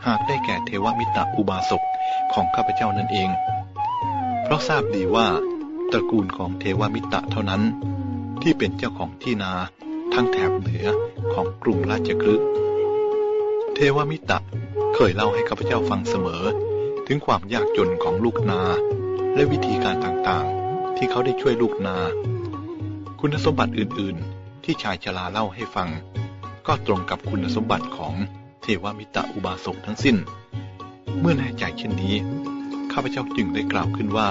S2: หากได้แก่เทวมิตรอุบาสกของข้าพเจ้านั่นเอง เพราะทราบดีว่า ตระกูลของเทวมิตรเท่านั้น ที่เป็นเจ้าของที่นาทั้งแถบเหนือของกรุงราชคฤห์เทวมิตรเคยเล่าให้ข้าพเจ้าฟังเสมอ ถึงความยากจนของลูกนา และวิธีการต่างๆ ที่เขาได้ช่วยลูกนา คุณสมบัติอื่นๆ ที่ชายชราเล่าให้ฟัง ก็ตรงกับคุณสมบัติของเทวมิตรอุบาสกทั้งสิ้น เมื่อแน่ใจเช่นนี้ ข้าพเจ้าจึงได้กล่าวขึ้นว่า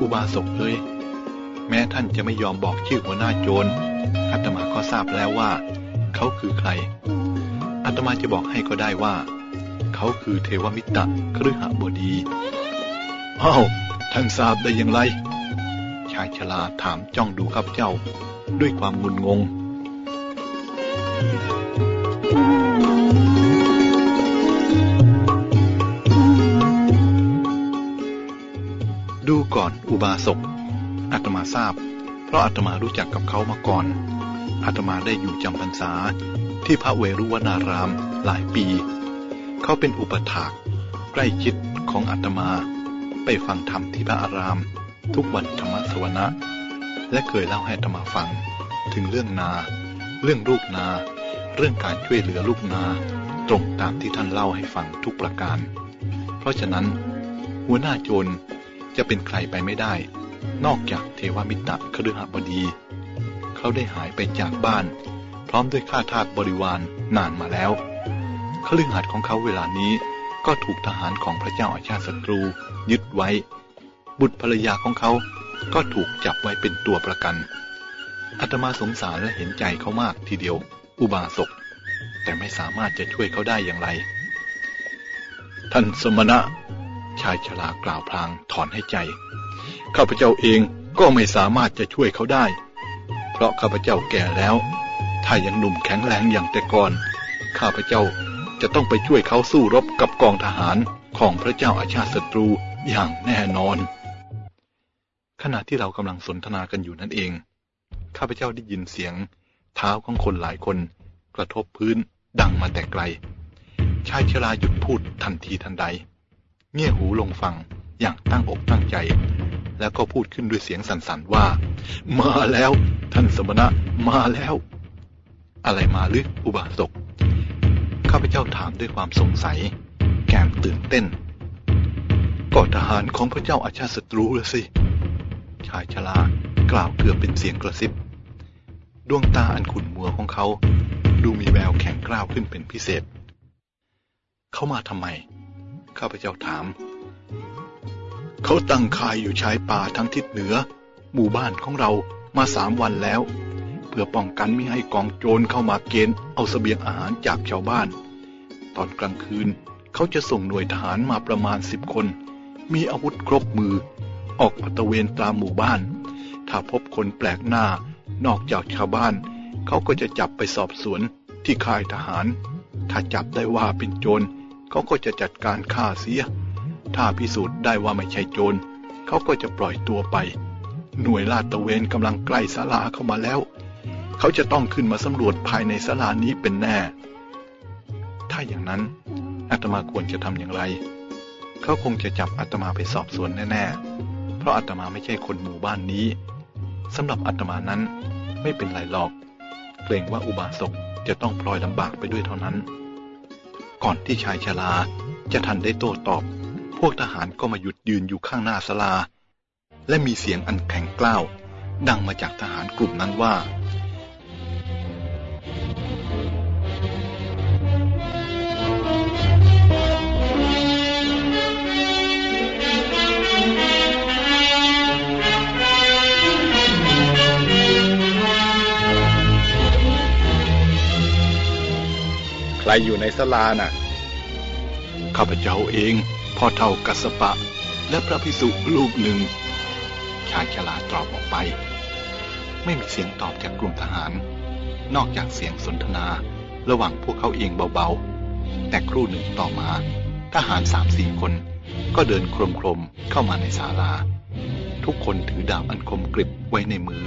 S2: อุบาสกเอ้ยแม้ท่านจะไม่ยอมบอกชื่อหัวหน้าโจรอาตมาก็ทราบแล้วว่า เขาคือใครอาตมาจะบอกให้ก็ได้ว่า เขาคือเทวมิตรคฤหบดีอ้าวท่านทราบได้อย่างไร ชายชราถามจ้องดูข้าพเจ้า ด้วยความงุนงง ดูก่อนอุบาสกอาตมาทราบ เพราะอาตมารู้จักกับเขามาก่อนอาตมาได้อยู่จำพรรษาที่พระเวรุวนารามหลายปี เขาเป็นอุปถากใกล้ชิดของอาตมาไปฟังธรรมที่พระอาราม ทุกวันธรรมสวนะ และเคยเล่าให้อาตมาฟังถึงเรื่องนา เรื่องลูกนา เรื่องการช่วยเหลือลูกนา ตรงตามที่ท่านเล่าให้ฟังทุกประการ เพราะฉะนั้น หัวหน้าโจรจะเป็นใครไปไม่ได้ นอกจากเทวมิตรคฤหบดี เขาได้หายไปจากบ้าน พร้อมด้วยข้าทาสบริวารนานมาแล้วคฤหัสถ์ของเขาเวลานี้ก็ถูกทหารของพระเจ้าอาชาติศัตรูยึดไว้ บุตรภรรยาของเขาก็ถูกจับไว้เป็นตัวประกัน อาตมาสงสารและเห็นใจเขามากทีเดียว อุบาสก แต่ไม่สามารถจะช่วยเขาได้อย่างไร ท่านสมณะ ชายชรากล่าวพลางถอนให้ใจ ข้าพเจ้าเองก็ไม่สามารถจะช่วยเขาได้ เพราะข้าพเจ้าแก่แล้ว ถ้ายังหนุ่มแข็งแรงอย่างแต่ก่อน ข้าพเจ้าจะต้องไปช่วยเขาสู้รบกับกองทหารของพระเจ้าอาชาติศัตรูอย่างแน่นอน ขณะที่เรากำลังสนทนากันอยู่นั่นเอง ข้าพเจ้าได้ยินเสียง เท้าของคนหลายคน กระทบพื้นดังมาแต่ไกล ชายชราหยุดพูดทันทีทันใด เงี่ยหูลงฟังอย่างตั้งอกตั้งใจ แล้วก็พูดขึ้นด้วยเสียงสั่นๆว่า มาแล้ว ท่านสมณะมาแล้ว อะไรมาหรืออุบาสกข้าพเจ้าถามด้วยความสงสัย แกมตื่นเต้นก็ทหารของพระเจ้าอาชาศัตรูละสิ ชายชรา กล่าวเกือบเป็นเสียงกระซิบ ดวงตาอันขุ่นมัวของเขา ดูมีแววแข็งกร้าวขึ้นเป็นพิเศษ เขามาทำไม ข้าพเจ้าถาม เขาตั้งคายอยู่ชายป่าทั้งทิศเหนือ หมู่บ้านของเรามาสามวันแล้ว เพื่อป้องกันไม่ให้กองโจรเข้ามาเกณฑ์เอาสเสบียงอาหารจากชาวบ้าน ตอนกลางคืนเขาจะส่งหน่วยทหารมาประมาณสิบคน มีอาวุธครบมือ ออกอัตเวนตามหมู่บ้าน ถ้าพบคนแปลกหน้า นอกจากชาวบ้าน เขาก็จะจับไปสอบสวนที่ค่ายทหาร ถ้าจับได้ว่าเป็นโจรเขาก็จะจัดการฆ่าเสีย ถ้าพิสูจน์ได้ว่าไม่ใช่โจรเขาก็จะปล่อยตัวไป หน่วยลาดตระเวนกำลังใกล้ศาลาเข้ามาแล้ว เขาจะต้องขึ้นมาสำรวจภายในศาลานี้เป็นแน่ ถ้าอย่างนั้นอาตมาควรจะทำอย่างไร เขาคงจะจับอาตมาไปสอบสวนแน่ๆ เพราะอาตมาไม่ใช่คนหมู่บ้านนี้ สำหรับอาตมานั้นไม่เป็นไรหรอก เกรงว่าอุบาสกจะต้องพลอยลำบากไปด้วยเท่านั้น ก่อนที่ชายชาลาจะทันได้โต้ตอบ พวกทหารก็มาหยุดยืนอยู่ข้างหน้าศาลา และมีเสียงอันแข็งกล้าว ดังมาจากทหารกลุ่มนั้นว่า ใครอยู่ในศาลาน่ะ ข้าพเจ้าเอง พ่อเท่ากัสปะ และพระพิสุรูปหนึ่ง ชายชลาตอบออกไป ไม่มีเสียงตอบจากกลุ่มทหาร นอกจากเสียงสนทนา ระหว่างพวกเขาเองเบาๆ แต่ครู่หนึ่งต่อมา ทหารสามสี่คน ก็เดินโครมๆเข้ามาในศาลา ทุกคนถือดาบอันคมกริบไว้ในมือ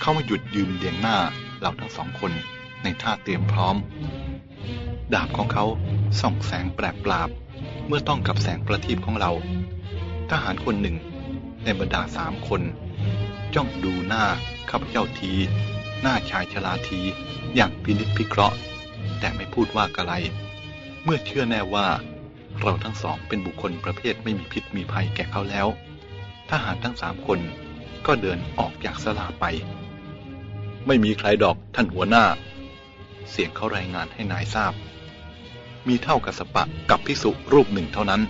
S2: เข้ามาหยุดยืนเรียงหน้าเราทั้งสองคนในท่าเตรียมพร้อม ดาบของเขาส่องแสงแปลกปราบ เมื่อต้องกับแสงประทีปของเรา ทหารคนหนึ่ง ในบรรดาสามคน จ้องดูหน้าข้าพเจ้าที หน้าชายชลาทีอย่างพินิจพิเคราะห์ แต่ไม่พูดว่ากะไร เมื่อเชื่อแน่ว่า เราทั้งสองเป็นบุคคลประเภทไม่มีพิษมีภัยแก่เขาแล้ว ทหารทั้งสามคนก็เดินออกจากสลาไป ไม่มีใครดอกท่านหัวหน้า เสียงเขารายงานให้นายทราบ มีเท่ากับสปะกับภิกษุรูปหนึ่งเท่านั้น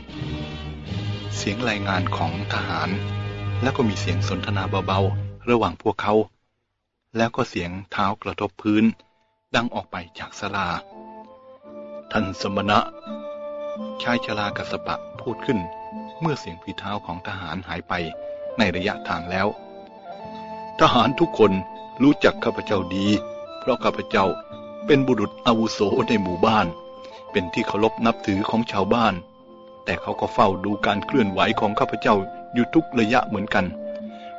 S2: เสียงรายงานของทหาร แล้วก็มีเสียงสนทนาเบาๆ ระหว่างพวกเขา แล้วก็เสียงเท้ากระทบพื้น ดังออกไปจากสลา ท่านสมณะ ชายชรากัสปะพูดขึ้น เมื่อเสียงฝีเท้าของทหารหายไปในระยะทางแล้ว ทหารทุกคนรู้จักข้าพเจ้าดี เพราะข้าพเจ้าเป็นบุรุษอาวุโสในหมู่บ้าน เป็นที่เคารพนับถือของชาวบ้าน แต่เขาก็เฝ้าดูการเคลื่อนไหวของข้าพเจ้าอยู่ทุกระยะเหมือนกัน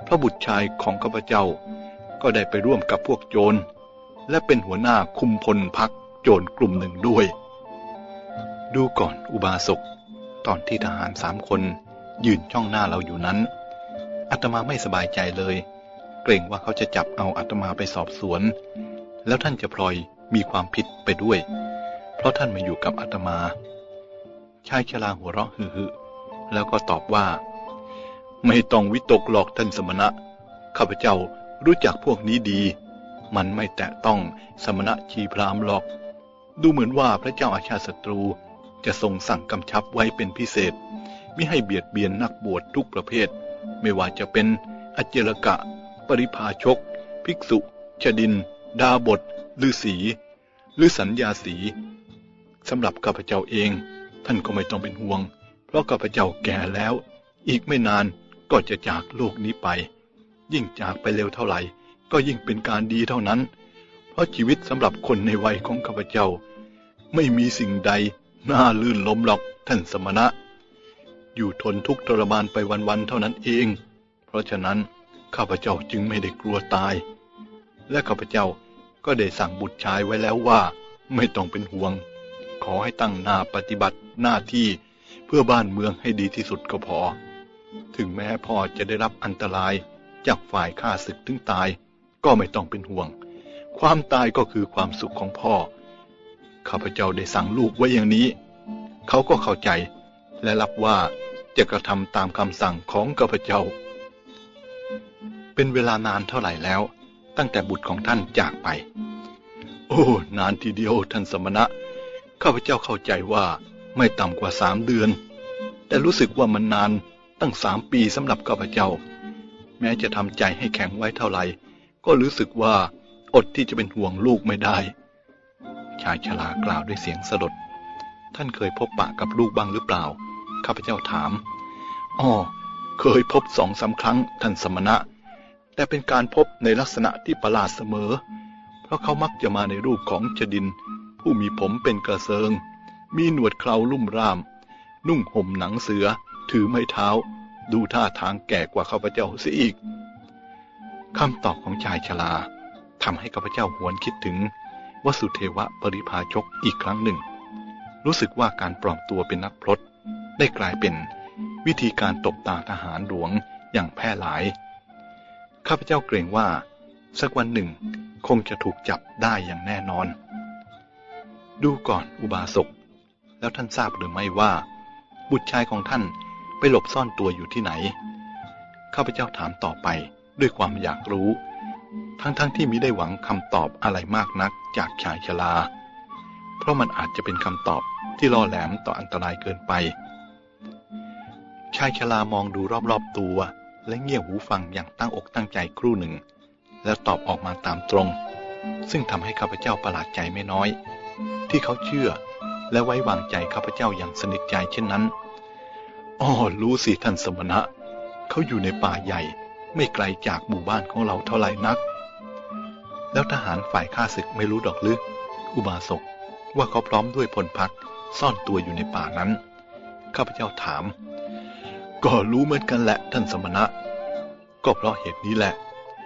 S2: พระบุตรชายของข้าพเจ้า ก็ได้ไปร่วมกับพวกโจร และเป็นหัวหน้าคุมพลพักโจรกลุ่มหนึ่งด้วย ดูก่อนอุบาสก ตอนที่ทหารสามคนยืนจ้องหน้าเราอยู่นั้น อาตมาไม่สบายใจเลย เกรงว่าเขาจะจับเอาอาตมาไปสอบสวน แล้วท่านจะพลอยมีความผิดไปด้วย ราะท่านมาอยู่กับอาตมา ชายชราหัวเราะฮือๆแล้วก็ตอบว่า ไม่ต้องวิตกหรอกท่านสมณะ ข้าพเจ้ารู้จักพวกนี้ดี มันไม่แตะต้องสมณะชีพรามหรอก ดูเหมือนว่าพระเจ้าอาชาศัตรูจะทรงสั่งกำชับไว้เป็นพิเศษ ไม่ให้เบียดเบียนนักบวชทุกประเภท ไม่ว่าจะเป็นอเจรกะ ปริพาชก ภิกษุ ชดิน ดาบทฤาษีหรือสัญญาสี สำหรับข้าพเจ้าเอง ท่านก็ไม่ต้องเป็นห่วง เพราะข้าพเจ้าแก่แล้ว อีกไม่นานก็จะจากโลกนี้ไป ยิ่งจากไปเร็วเท่าไหร่ ก็ยิ่งเป็นการดีเท่านั้น เพราะชีวิตสำหรับคนในวัยของข้าพเจ้า ไม่มีสิ่งใดน่าลื่นล้มหรอกท่านสมณะ อยู่ทนทุกข์ทรมานไปวันๆเท่านั้นเอง เพราะฉะนั้นข้าพเจ้าจึงไม่ได้กลัวตาย และข้าพเจ้าก็ได้สั่งบุตรชายไว้แล้วว่า ไม่ต้องเป็นห่วง ขอให้ตั้งหน้าปฏิบัติหน้าที่เพื่อบ้านเมืองให้ดีที่สุดก็พอ ถึงแม้พ่อจะได้รับอันตรายจากฝ่ายข้าศึกถึงตาย ก็ไม่ต้องเป็นห่วง ความตายก็คือความสุขของพ่อ ข้าพเจ้าได้สั่งลูกไว้อย่างนี้ เขาก็เข้าใจ และรับว่าจะกระทำตามคำสั่งของข้าพเจ้า เป็นเวลานานเท่าไหร่แล้ว ตั้งแต่บุตรของท่านจากไป โอ้ นานทีเดียวท่านสมณะ ข้าพเจ้าเข้าใจว่าไม่ต่ำกว่าสามเดือน แต่รู้สึกว่ามันนานตั้งสามปีสำหรับข้าพเจ้า แม้จะทำใจให้แข็งไว้เท่าไหร่ ก็รู้สึกว่าอดที่จะเป็นห่วงลูกไม่ได้ ชายชรากล่าวด้วยเสียงสลด ท่านเคยพบปะกับลูกบ้างหรือเปล่า ข้าพเจ้าถามอ๋อเคยพบสองสาครั้งท่านสมณะ แต่เป็นการพบในลักษณะที่ประหลาดเสมอ เพราะเขามักจะมาในรูปของจดิน ผู้มีผมเป็นกระเซิง มีหนวดเคราลุ่มร่าม นุ่งห่มหนังเสือ ถือไม้เท้า ดูท่าทางแก่กว่าข้าพเจ้าเสียอีกคำตอบของชายชลาทำให้ข้าพเจ้าหวนคิดถึงวสุเทวะปริพาชกอีกครั้งหนึ่ง รู้สึกว่าการปลอมตัวเป็นนักพรตได้กลายเป็นวิธีการตบตาทหารหลวงอย่างแพร่หลาย ข้าพเจ้าเกรงว่า สักวันหนึ่งคงจะถูกจับได้อย่างแน่นอน ดูก่อนอุบาสก แล้วท่านทราบหรือไม่ว่า บุตรชายของท่านไปหลบซ่อนตัวอยู่ที่ไหน ข้าพเจ้าถามต่อไปด้วยความอยากรู้ ทั้งๆทที่มิได้หวังคำตอบอะไรมากนักจากชายชลา เพราะมันอาจจะเป็นคำตอบที่ล่อแหลมต่ออันตรายเกินไป ชายชลามองดูรอบๆตัว และเงี่ยหูฟังอย่างตั้งอกตั้งใจครู่หนึ่ง แล้วตอบออกมาตามตรง ซึ่งทำให้ข้าพเจ้าประหลาดใจไม่น้อย ที่เขาเชื่อ และไว้วางใจข้าพเจ้าอย่างสนิทใจเช่นนั้นอ๋อรู้สิท่านสมณะ เขาอยู่ในป่าใหญ่ ไม่ไกลจากหมู่บ้านของเราเท่าไหร่นัก แล้วทหารฝ่ายข้าศึกไม่รู้ดอกลึกอุบาสกว่าเขาพร้อมด้วยพลพักซ่อนตัวอยู่ในป่านั้น ข้าพเจ้าถาม ก็รู้เหมือนกันแหละท่านสมณะ ก็เพราะเหตุนี้แหละ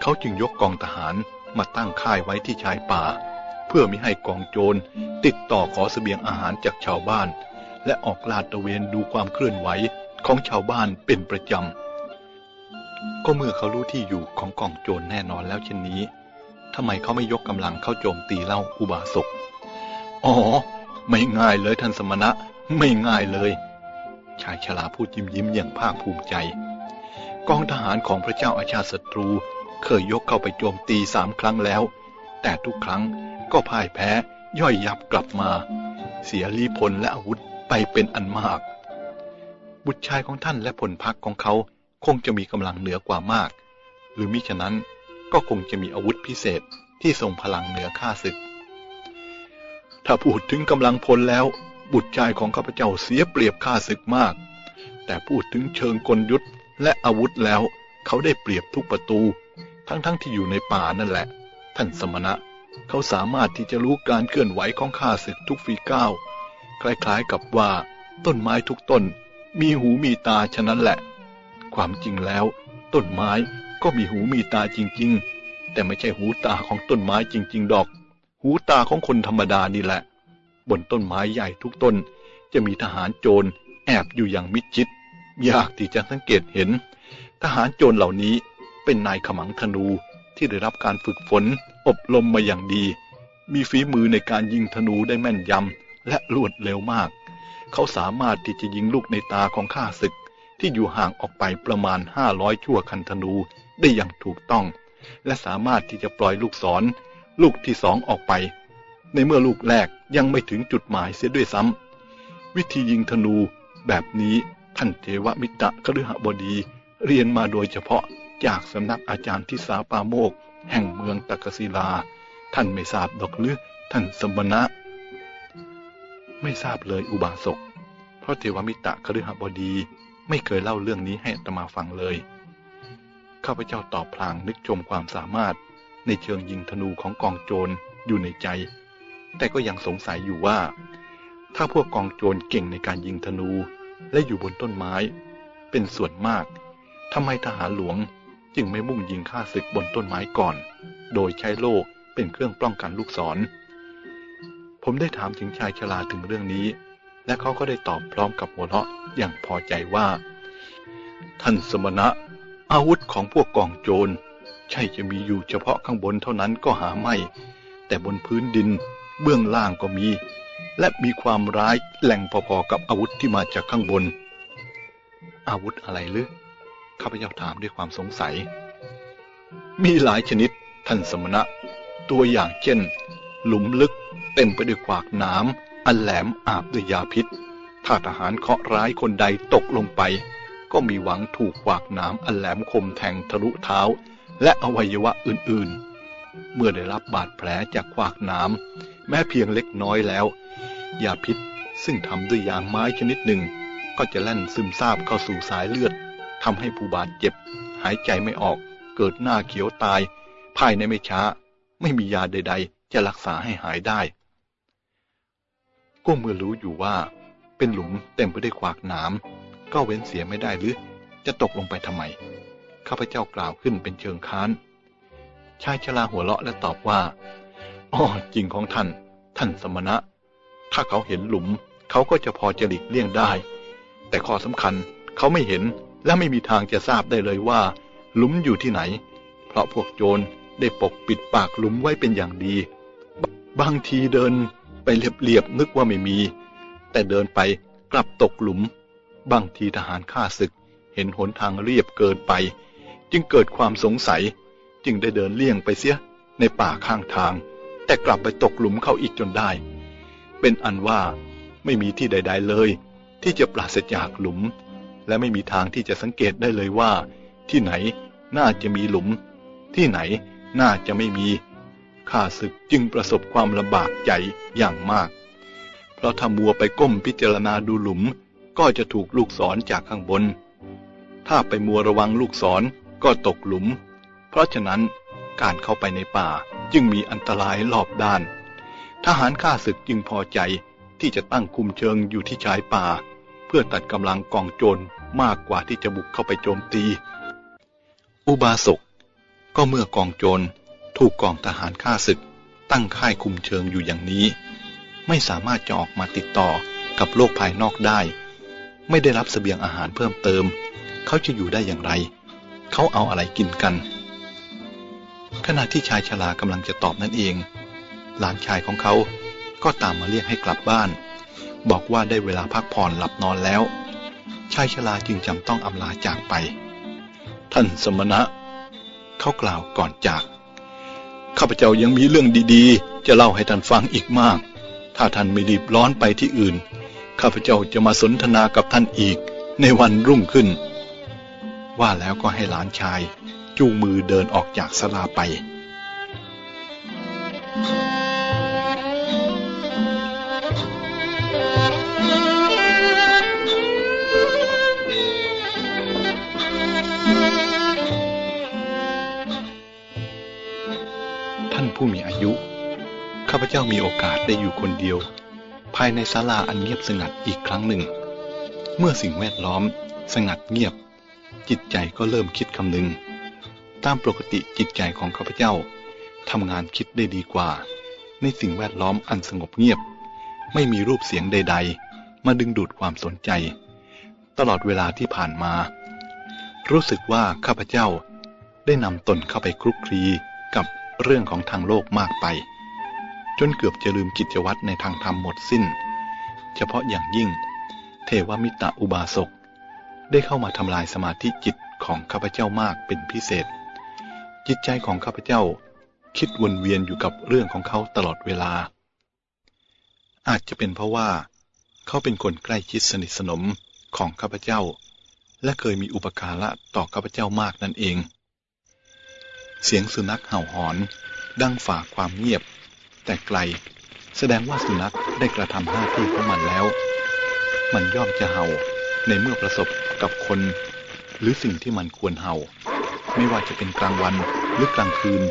S2: เขาจึงยกกองทหารมาตั้งค่ายไว้ที่ชายป่า เพื่อมิให้กองโจร ติดต่อขอสเสบียงอาหารจากชาวบ้าน และออกลาดตระเวนดูความเคลื่อนไหวของชาวบ้านเป็นประจำ ก็เมื่อเขารู้ที่อยู่ของกองโจรแน่นอนแล้วเช่นนี้ทำไมเขาไม่ยกกำลังเข้าโจมตีเล่าอุบาสก อ๋อ ไม่ง่ายเลยท่านสมณะ ไม่ง่ายเลย ชายชราพูดยิ้มยิ้มอย่างภาคภูมิใจ กองทหารของพระเจ้าอาชาศัตรูเคยยกเข้าไปโจมตีสามครั้งแล้ว แต่ทุกครั้งก็พ่ายแพ้ย่อยยับกลับมา เสียลีพลและอาวุธไปเป็นอันมาก บุตรชายของท่านและผลพักของเขาคงจะมีกำลังเหนือกว่ามาก หรือมิฉะนั้นก็คงจะมีอาวุธพิเศษที่ทรงพลังเหนือข้าศึก ถ้าพูดถึงกำลังพลแล้ว บุตรชายของข้าพเจ้าเสียเปรียบข้าศึกมาก แต่พูดถึงเชิงกลยุทธ์และอาวุธแล้ว เขาได้เปรียบทุกประตู ทั้งๆทที่อยู่ในป่านั่นแหละ ท่านสมณะ เขาสามารถที่จะรู้การเคลื่อนไหวของข้าศึกทุกฝีก้าวคล้ายๆกับว่า ต้นไม้ทุกต้น มีหูมีตาฉะนั้นแหละ ความจริงแล้ว ต้นไม้ก็มีหูมีตาจริง ๆ แต่ไม่ใช่หูตาของต้นไม้จริง ๆ ดอก หูตาของคนธรรมดานี่แหละ บนต้นไม้ใหญ่ทุกต้น จะมีทหารโจรแอบอยู่อย่างมิดชิด ยากที่จะสังเกตเห็น ทหารโจรเหล่านี้เป็นนายขมังธนู ที่ได้รับการฝึกฝน อบรมมาอย่างดี มีฝีมือในการยิงธนูได้แม่นยำและรวดเร็วมาก เขาสามารถที่จะยิงลูกในตาของข้าศึก ที่อยู่ห่างออกไปประมาณห้าร้อยชั่วคันธนูได้อย่างถูกต้อง และสามารถที่จะปล่อยลูกศร ลูกที่สองออกไป ในเมื่อลูกแรกยังไม่ถึงจุดหมายเสียด้วยซ้ำวิธียิงธนูแบบนี้ท่านเทวมิตรคฤหบดีเรียนมาโดยเฉพาะ จากสำนักอาจารย์ทิสาปาโมก แห่งเมืองตักศิลา ท่านไม่ทราบดอกหรือท่านสมณะ ไม่ทราบเลยอุบาสก เพราะเทวมิตรคฤหบดีไม่เคยเล่าเรื่องนี้ให้ตมาฟังเลย ข้าพเจ้าตอบพลางนึกชมความสามารถในเชิงยิงธนูของกองโจรอยู่ในใจ แต่ก็ยังสงสัยอยู่ว่า ถ้าพวกกองโจรเก่งในการยิงธนูและอยู่บนต้นไม้ เป็นส่วนมากทำไมทหารหลวง จึงไม่มุ่งยิงฆ่าศึกบนต้นไม้ก่อน โดยใช้โล่เป็นเครื่องป้องกันลูกศร ผมได้ถามถึงชายชราถึงเรื่องนี้ และเขาก็ได้ตอบพร้อมกับหัวเราะอย่างพอใจว่า ท่านสมณะ อาวุธของพวกกองโจร ใช่จะมีอยู่เฉพาะข้างบนเท่านั้นก็หาไม่ แต่บนพื้นดินเบื้องล่างก็มี และมีความร้ายแหล่งพอๆกับอาวุธที่มาจากข้างบน อาวุธอะไรหรือ ข้าพเจ้าถามด้วยความสงสัย มีหลายชนิดท่านสมณะ ตัวอย่างเช่น หลุมลึกเต็มไปด้วยขวากน้ำอันแหลมอาบด้วยยาพิษ ถ้าทหารเคาะร้ายคนใดตกลงไป ก็มีหวังถูกขวากน้ำอันแหลมคมแทงทะลุเท้า และอวัยวะอื่นๆ เมื่อได้รับบาดแผลจากขวากน้ำแม้เพียงเล็กน้อยแล้ว ยาพิษซึ่งทำด้วยยางไม้ชนิดหนึ่ง ก็จะแล่นซึมซาบเข้าสู่สายเลือด ทำให้ผู้บาดเจ็บ หายใจไม่ออก เกิดหน้าเขียวตาย ภายในไม่ช้า ไม่มียาใด ๆ จะรักษาให้หายได้ก็เมื่อรู้อยู่ว่า เป็นหลุมเต็มไปด้วยขวากหนามก็เว้นเสียไม่ได้หรือ จะตกลงไปทำไม ข้าพเจ้ากล่าวขึ้นเป็นเชิงค้าน ชายชราหัวเราะและตอบว่าอ๋อจริงของท่าน ท่านสมณะ ถ้าเขาเห็นหลุม เขาก็จะพอจะหลีกเลี่ยงได้ แต่ข้อสำคัญเขาไม่เห็น และไม่มีทางจะทราบได้เลยว่าหลุมอยู่ที่ไหน เพราะพวกโจรได้ปกปิดปากหลุมไว้เป็นอย่างดี บางทีเดินไปเรียบๆนึกว่าไม่มี แต่เดินไปกลับตกหลุม บางทีทหารข้าศึกเห็นหนทางเรียบเกินไป จึงเกิดความสงสัย จึงได้เดินเลี่ยงไปเสียในป่าข้างทาง แต่กลับไปตกหลุมเข้าอีกจนได้ เป็นอันว่าไม่มีที่ใด ๆเลย ที่จะปราศจากหลุม และไม่มีทางที่จะสังเกตได้เลยว่า ที่ไหนน่าจะมีหลุม ที่ไหนน่าจะไม่มีข้าศึกจึงประสบความลำบากใจอย่างมาก เพราะถ้ามัวไปก้มพิจารณาดูหลุม ก็จะถูกลูกศรจากข้างบน ถ้าไปมัวระวังลูกศรก็ตกหลุม เพราะฉะนั้นการเข้าไปในป่าจึงมีอันตรายรอบด้าน ทหารข้าศึกจึงพอใจที่จะตั้งคุมเชิงอยู่ที่ชายป่า เพื่อตัดกำลังกองโจร มากกว่าที่จะบุกเข้าไปโจมตี อุบาสกก็เมื่อกองโจรถูกกองทหารฆ่าศึก ตั้งค่ายคุมเชิงอยู่อย่างนี้ ไม่สามารถจะออกมาติดต่อกับโลกภายนอกได้ ไม่ได้รับสเสบียงอาหารเพิ่มเติม เขาจะอยู่ได้อย่างไร เขาเอาอะไรกินกัน ขณะที่ชายชรากำลังจะตอบนั่นเอง หลานชายของเขาก็ตามมาเรียกให้กลับบ้าน บอกว่าได้เวลาพักผ่อนหลับนอนแล้ว ชายชราจึงจำต้องอำลาจากไป ท่านสมณะ เขากล่าวก่อนจาก ข้าพเจ้ายังมีเรื่องดีๆ จะเล่าให้ท่านฟังอีกมาก ถ้าท่านไม่รีบร้อนไปที่อื่น ข้าพเจ้าจะมาสนทนากับท่านอีกในวันรุ่งขึ้น ว่าแล้วก็ให้หลานชายจูงมือเดินออกจากศาลาไปท่า ผู้มีอายุ ข้าพเจ้ามีโอกาสได้อยู่คนเดียว ภายในศาลาอันเงียบสงัดอีกครั้งหนึ่ง เมื่อสิ่งแวดล้อม สงัดเงียบ จิตใจก็เริ่มคิดคำนึง ตามปกติจิตใจของข้าพเจ้าทำงานคิดได้ดีกว่า ในสิ่งแวดล้อมอันสงบเงียบ ไม่มีรูปเสียงใด ๆ มาดึงดูดความสนใจ ตลอดเวลาที่ผ่านมา รู้สึกว่าข้าพเจ้าได้นำตนเข้าไปคลุกคลี เรื่องของทางโลกมากไป จนเกือบจะลืมกิจวัตรในทางธรรมหมดสิ้น เฉพาะอย่างยิ่ง เทวมิตรอุบาสกได้เข้ามาทำลายสมาธิจิตของข้าพเจ้ามากเป็นพิเศษ จิตใจของข้าพเจ้าคิดวนเวียนอยู่กับเรื่องของเขาตลอดเวลา อาจจะเป็นเพราะว่า เขาเป็นคนใกล้ชิดสนิทสนมของข้าพเจ้า และเคยมีอุปการะต่อข้าพเจ้ามากนั่นเอง เสียงสุนัขเห่าหอน ดังฝ่าความเงียบ แต่ไกล แสดงว่าสุนัขได้กระทำหน้าที่ของมันแล้ว มันย่อมจะเห่าในเมื่อประสบกับคน หรือสิ่งที่มันควรเห่า ไม่ว่าจะเป็นกลางวันหรือกลางคืน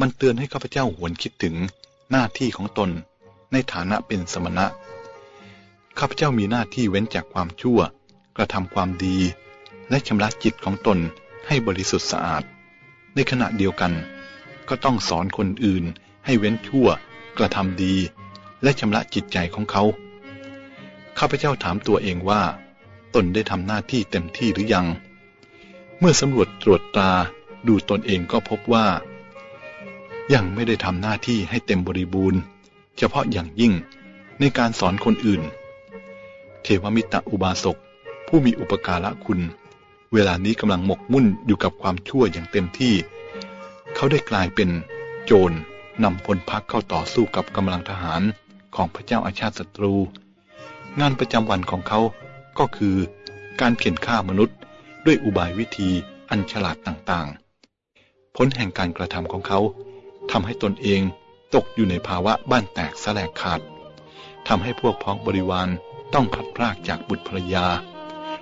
S2: มันเตือนให้ข้าพเจ้าหวนคิดถึงหน้าที่ของตนในฐานะเป็นสมณะข้าพเจ้ามีหน้าที่เว้นจากความชั่ว กระทำความดี และชำระจิตของตนให้บริสุทธิ์สะอาด ในขณะเดียวกัน ก็ต้องสอนคนอื่นให้เว้นชั่ว กระทำดี และชำระจิตใจของเขา ข้าพเจ้าถามตัวเองว่า ตนได้ทำหน้าที่เต็มที่หรือยัง เมื่อสำรวจตรวจตาดูตนเองก็พบว่า ยังไม่ได้ทำหน้าที่ให้เต็มบริบูรณ์ เฉพาะอย่างยิ่งในการสอนคนอื่น เทวมิตรอุบาสกผู้มีอุปการะคุณ เวลานี้กำลังหมกมุ่นอยู่กับความชั่วอย่างเต็มที่ เขาได้กลายเป็นโจรนำพลพักเข้าต่อสู้กับกำลังทหารของพระเจ้าอาชาติศัตรู งานประจำวันของเขาก็คือการเข็นฆ่ามนุษย์ด้วยอุบายวิธีอันฉลาดต่างๆ ผลแห่งการกระทำของเขาทำให้ตนเองตกอยู่ในภาวะบ้านแตกสลกขาดทำให้พวกพ้องบริวารต้องพัดพรากจากบุตรภรรยา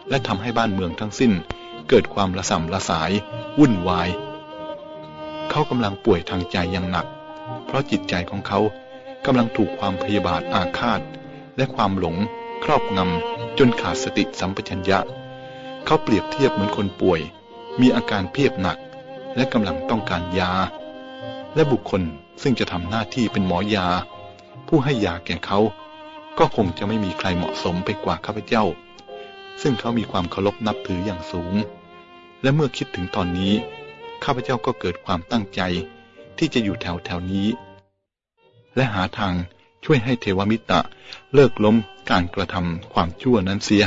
S2: และทำให้บ้านเมืองทั้งสิ้น เกิดความระส่ำระสาย วุ่นวาย เขากำลังป่วยทางใจอย่างหนัก เพราะจิตใจของเขากำลังถูกความพยาบาทอาฆาต และความหลง ครอบงำจนขาดสติสัมปชัญญะ เขาเปรียบเทียบเหมือนคนป่วย มีอาการเพียบหนัก และกำลังต้องการยา และบุคคลซึ่งจะทำหน้าที่เป็นหมอยา ผู้ให้ยาแก่เขา ก็คงจะไม่มีใครเหมาะสมไปกว่าข้าพเจ้า ซึ่งเขามีความเคารพนับถืออย่างสูง และเมื่อคิดถึงตอนนี้ ข้าพเจ้าก็เกิดความตั้งใจที่จะอยู่แถวแถวนี้ และหาทางช่วยให้เทวมิตรเลิกล้มการกระทำความชั่วนั้นเสีย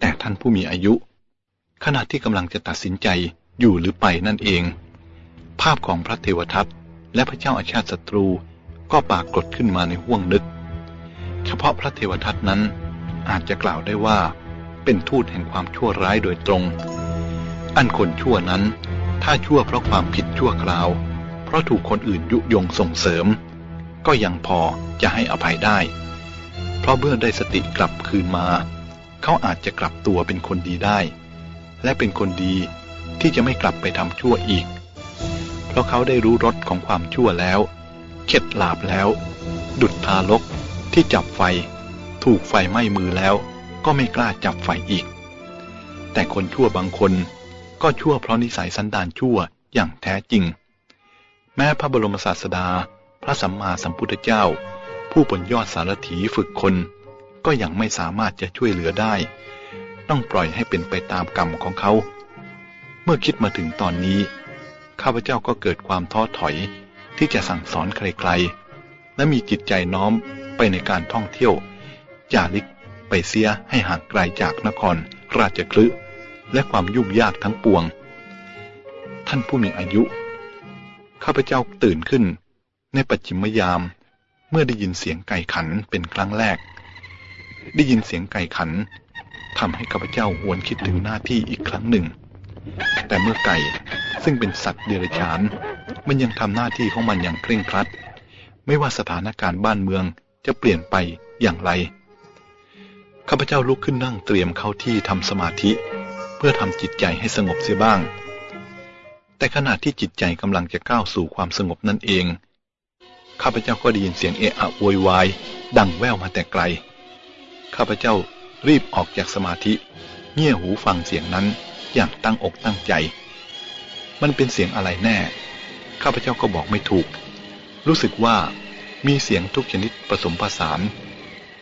S2: แต่ท่านผู้มีอายุ ขณะที่กำลังจะตัดสินใจอยู่หรือไปนั่นเอง ภาพของพระเทวทัตและพระเจ้าอาชาติศัตรูก็ปรากฏขึ้นมาในห้วงนึก เฉพาะพระเทวทัตนั้นอาจจะกล่าวได้ว่า เป็นทูตแห่งความชั่วร้ายโดยตรง อันคนชั่วนั้น ถ้าชั่วเพราะความผิดชั่วคราว เพราะถูกคนอื่นยุยงส่งเสริม ก็ยังพอจะให้อภัยได้ เพราะเมื่อได้สติกลับคืนมา เขาอาจจะกลับตัวเป็นคนดีได้ และเป็นคนดีที่จะไม่กลับไปทำชั่วอีก เพราะเขาได้รู้รสของความชั่วแล้ว เข็ดหลาบแล้ว ดุดทารกที่จับไฟ ถูกไฟไหม้มือแล้ว ก็ไม่กล้าจับไฟอีก แต่คนชั่วบางคนก็ชั่วเพราะนิสัยสันดานชั่วอย่างแท้จริง แม้พระบรมศาสดา พระสัมมาสัมพุทธเจ้า ผู้บนยอดสารถีฝึกคน ก็ยังไม่สามารถจะช่วยเหลือได้ ต้องปล่อยให้เป็นไปตามกรรมของเขา เมื่อคิดมาถึงตอนนี้ ข้าพเจ้าก็เกิดความท้อถอยที่จะสั่งสอนใครๆ และมีจิตใจน้อมไปในการท่องเที่ยว จาริกไปเสียให้ห่างไกลจากนครราชคลึและความยุ่งยากทั้งปวง ท่านผู้มีอายุ ข้าพเจ้าตื่นขึ้น ในปัจฉิมยาม เมื่อได้ยินเสียงไก่ขันเป็นครั้งแรก ได้ยินเสียงไก่ขัน ทำให้ข้าพเจ้าหวนคิดถึงหน้าที่อีกครั้งหนึ่ง แต่เมื่อไก่ซึ่งเป็นสัตว์เดรัจฉาน มันยังทำหน้าที่ของมันอย่างเคร่งครัด ไม่ว่าสถานการณ์บ้านเมืองจะเปลี่ยนไปอย่างไรข้าพเจ้าลุกขึ้นนั่งเตรียมเข้าที่ทำสมาธิ เพื่อทำจิตใจให้สงบเสียบ้าง แต่ขณะที่จิตใจกำลังจะก้าวสู่ความสงบนั่นเองข้าพเจ้าก็ได้ยินเสียงเอะอะโวยวายดังแว่วมาแต่ไกลข้าพเจ้า รีบออกจากสมาธิ เงี่ยหูฟังเสียงนั้นอย่างตั้งอกตั้งใจ มันเป็นเสียงอะไรแน่ ข้าพเจ้าก็บอกไม่ถูก รู้สึกว่ามีเสียงทุกชนิดผสมผสาน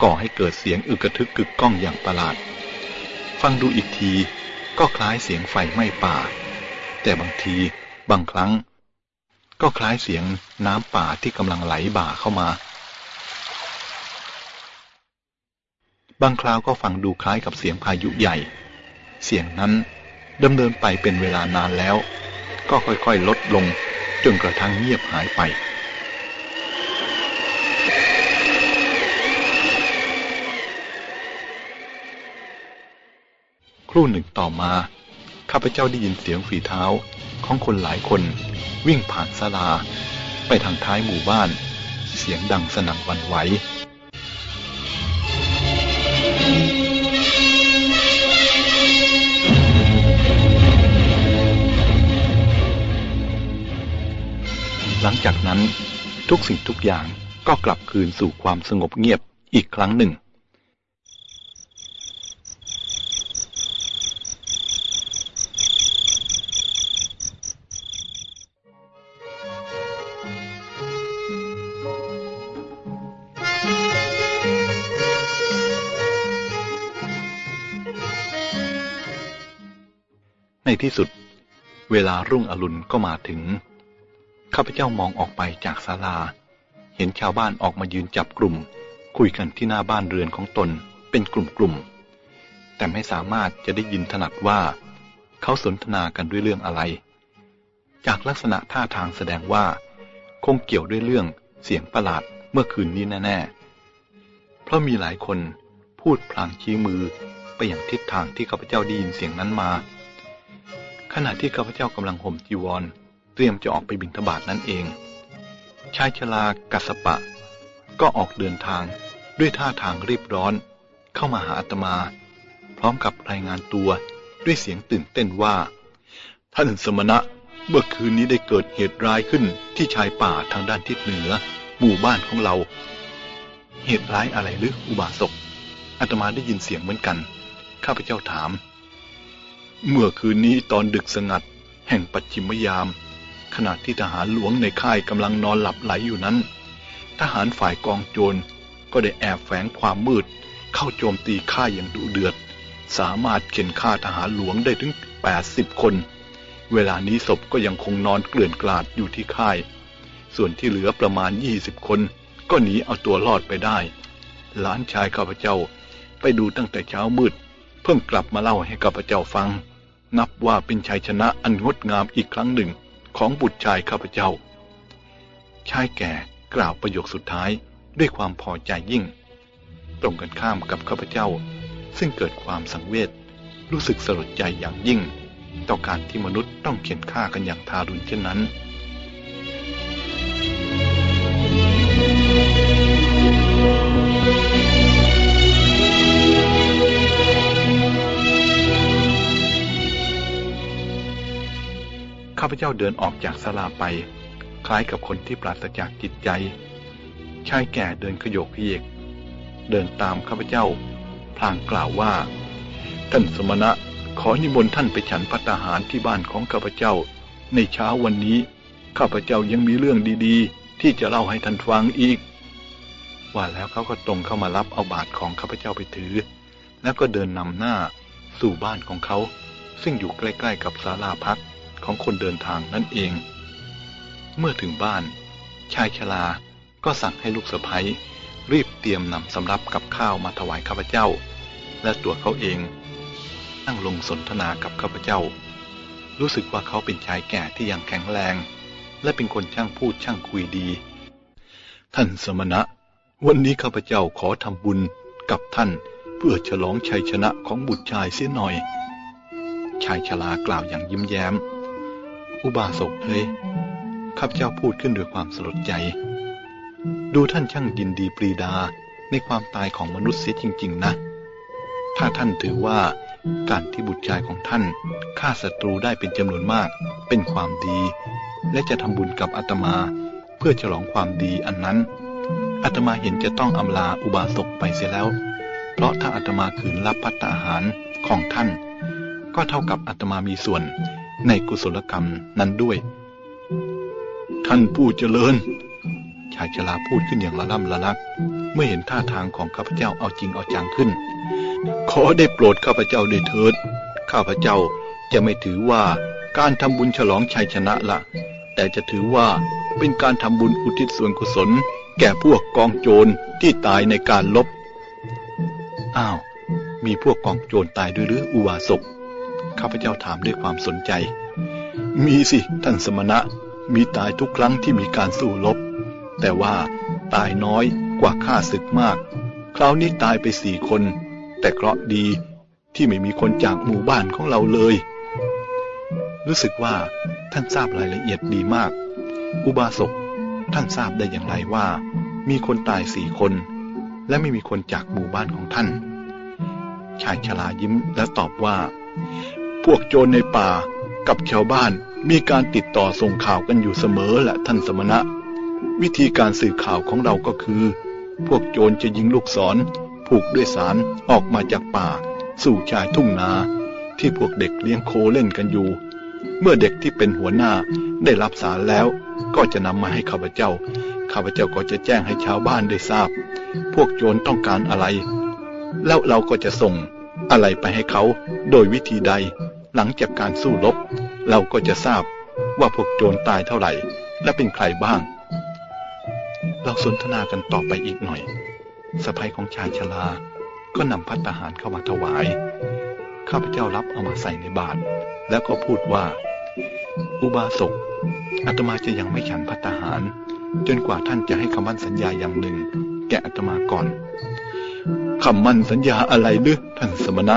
S2: ก่อให้เกิดเสียงอึกกระทึกกึกก้องอย่างประหลาด ฟังดูอีกทีก็คล้ายเสียงไฟไหม้ป่า แต่บางทีบางครั้ง ก็คล้ายเสียงน้ำป่าที่กำลังไหลบ่าเข้ามา บางคราวก็ฟังดูคล้ายกับเสียงพายุใหญ่ เสียงนั้นดำเนินไปเป็นเวลานานแล้ว ก็ค่อยๆลดลงจนกระทั่งเงียบหายไป ครู่หนึ่งต่อมา ข้าพเจ้าได้ยินเสียงฝีเท้าของคนหลายคนวิ่งผ่านศาลา ไปทางท้ายหมู่บ้าน เสียงดังสนั่นวันไหว จากนั้นทุกสิ่งทุกอย่างก็กลับคืนสู่ความสงบเงียบอีกครั้งหนึ่ง ในที่สุด เวลารุ่งอรุณก็มาถึง ข้าพเจ้ามองออกไปจากศาลา เห็นชาวบ้านออกมายืนจับกลุ่ม คุยกันที่หน้าบ้านเรือนของตนเป็นกลุ่มๆ แต่ไม่สามารถจะได้ยินถนัดว่า เขาสนทนากันด้วยเรื่องอะไร จากลักษณะท่าทางแสดงว่า คงเกี่ยวด้วยเรื่องเสียงประหลาดเมื่อคืนนี้แน่ๆ เพราะมีหลายคนพูดพลางชี้มือไปอย่างทิศทางที่ข้าพเจ้าได้ยินเสียงนั้นมา ขณะที่ข้าพเจ้ากำลังห่มจีวร เตรียมจะออกไปบิณฑบาตนั่นเอง ชายชรากัสปะ ก็ออกเดินทางด้วยท่าทางรีบร้อน เข้ามาหาอาตมา พร้อมกับรายงานตัวด้วยเสียงตื่นเต้นว่า ท่านสมณะเมื่อคืนนี้ได้เกิดเหตุร้ายขึ้นที่ชายป่าทางด้านทิศเหนือ หมู่บ้านของเรา เหตุร้ายอะไรหรืออุบาสกอาตมาได้ยินเสียงเหมือนกัน ข้าพเจ้าถาม เมื่อคืนนี้ตอนดึกสงัด แห่งปัจฉิมยาม ขณะที่ทหารหลวงในค่ายกำลังนอนหลับไหลอยู่นั้น ทหารฝ่ายกองโจรก็ได้แอบแฝงความมืด เข้าโจมตีค่ายอย่างดุเดือด สามารถเข็นฆ่าทหารหลวงได้ถึง 80 คน เวลานี้ศพก็ยังคงนอนเกลื่อนกลาดอยู่ที่ค่าย ส่วนที่เหลือประมาณ 20 คน ก็หนีเอาตัวรอดไปได้ หลานชายข้าพเจ้าไปดูตั้งแต่เช้ามืด เพิ่งกลับมาเล่าให้ข้าพเจ้าฟัง นับว่าเป็นชัยชนะอันงดงามอีกครั้งหนึ่ง ของบุตรชายข้าพเจ้า ชายแก่กล่าวประโยคสุดท้ายด้วยความพอใจยิ่ง ตรงกันข้ามกับข้าพเจ้า ซึ่งเกิดความสังเวชรู้สึกสลดใจอย่างยิ่ง ต่อการที่มนุษย์ต้องเขียนฆ่ากันอย่างทารุณเช่นนั้น ข้าพเจ้าเดินออกจากศาลาไป คล้ายกับคนที่ปราศจากจิตใจ ชายแก่เดินขยโยกขยเยกเดินตามข้าพเจ้า พลางกล่าวว่า ท่านสมณะขอนิมนต์ท่านไปฉันพัตตาหารที่บ้านของข้าพเจ้า ในเช้าวันนี้ ข้าพเจ้ายังมีเรื่องดีๆ ที่จะเล่าให้ท่านฟังอีก ว่าแล้วเขาก็ตรงเข้ามารับเอาบาตรของข้าพเจ้าไปถือ แล้วก็เดินนำหน้าสู่บ้านของเขา ซึ่งอยู่ใกล้ ๆ กับศาลาพัก ของคนเดินทางนั่นเอง เมื่อถึงบ้าน ชายชราก็สั่งให้ลูกสะพ้ยรีบเตรียมนำสำรับกับข้าวมาถวายข้าพเจ้า และตัวเขาเองนั่งลงสนทนากับข้าพเจ้า รู้สึกว่าเขาเป็นชายแก่ที่ยังแข็งแรง และเป็นคนช่างพูดช่างคุยดี ท่านสมณะ วันนี้ข้าพเจ้าขอทำบุญกับท่านเพื่อฉลองชัยชนะของบุตรชายเสียหน่อย ชายชรากล่าวอย่างยิ้มแย้ม อุบาสกเฮ้ยข้าพเจ้าพูดขึ้นด้วยความสลดใจ ดูท่านช่างยินดีปรีดาในความตายของมนุษย์เสียจริง ๆ นะ ถ้าท่านถือว่าการที่บุตรชายของท่านฆ่าศัตรูได้เป็นจำนวนมาก เป็นความดี และจะทำบุญกับอาตมา เพื่อฉลองความดีอันนั้นอาตมาเห็นจะต้องอำลาอุบาสกไปเสียแล้ว เพราะถ้าอาตมาขืนรับพัตตาหารของท่าน ก็เท่ากับอาตมามีส่วน ในกุศลกรรมนั้นด้วย ท่านผู้เจริญ ชายชราพูดขึ้นอย่างละล่ำละลัก เมื่อเห็นท่าทางของข้าพเจ้าเอาจริงเอาจังขึ้น ขอได้โปรดข้าพเจ้าด้วยเถิด ข้าพเจ้าจะไม่ถือว่าการทำบุญฉลองชัยชนะละแต่จะถือว่าเป็นการทำบุญอุทิศส่วนกุศล แก่พวกกองโจรที่ตายในการลบ อ้าว มีพวกกองโจรตายด้วยหรืออุบาสก ข้าพเจ้าถามด้วยความสนใจ มีสิ ท่านสมณะ มีตายทุกครั้งที่มีการสู้รบ แต่ว่าตายน้อยกว่าข้าศึกมาก คราวนี้ตายไปสี่คน แต่เคราะดีที่ไม่มีคนจากหมู่บ้านของเราเลย รู้สึกว่าท่านทราบรายละเอียดดีมาก อุบาสกท่านทราบได้อย่างไรว่า มีคนตายสี่คน และไม่มีคนจากหมู่บ้านของท่าน ชายชรายิ้มและตอบว่า พวกโจรในป่ากับชาวบ้านมีการติดต่อส่งข่าวกันอยู่เสมอแหละท่านสมณะ วิธีการสื่อข่าวของเราก็คือ พวกโจรจะยิงลูกศร ผูกด้วยสารออกมาจากป่า สู่ชายทุ่งนา ที่พวกเด็กเลี้ยงโคเล่นกันอยู่ เมื่อเด็กที่เป็นหัวหน้าได้รับสารแล้ว ก็จะนำมาให้ข้าพเจ้าข้าพเจ้าก็จะแจ้งให้ชาวบ้านได้ทราบ พวกโจรต้องการอะไร แล้วเราก็จะส่งอะไรไปให้เขาโดยวิธีใด หลังจากการสู้รบเราก็จะทราบว่าพวกโจรตายเท่าไหร่ และเป็นใครบ้าง เราสนทนากันต่อไปอีกหน่อยสะพ้ยของชายชราก็นำพัตตาหารเข้ามาถวาย ข้าพเจ้ารับเอามาใส่ในบาตรแล้วก็พูดว่า อุบาสกอาตมาจะยังไม่ฉันพัตตาหาร จนกว่าท่านจะให้คำมั่นสัญญาอย่างหนึ่ง แก่อาตมาก่อนคำมั่นสัญญาอะไรหรือท่านสมณะ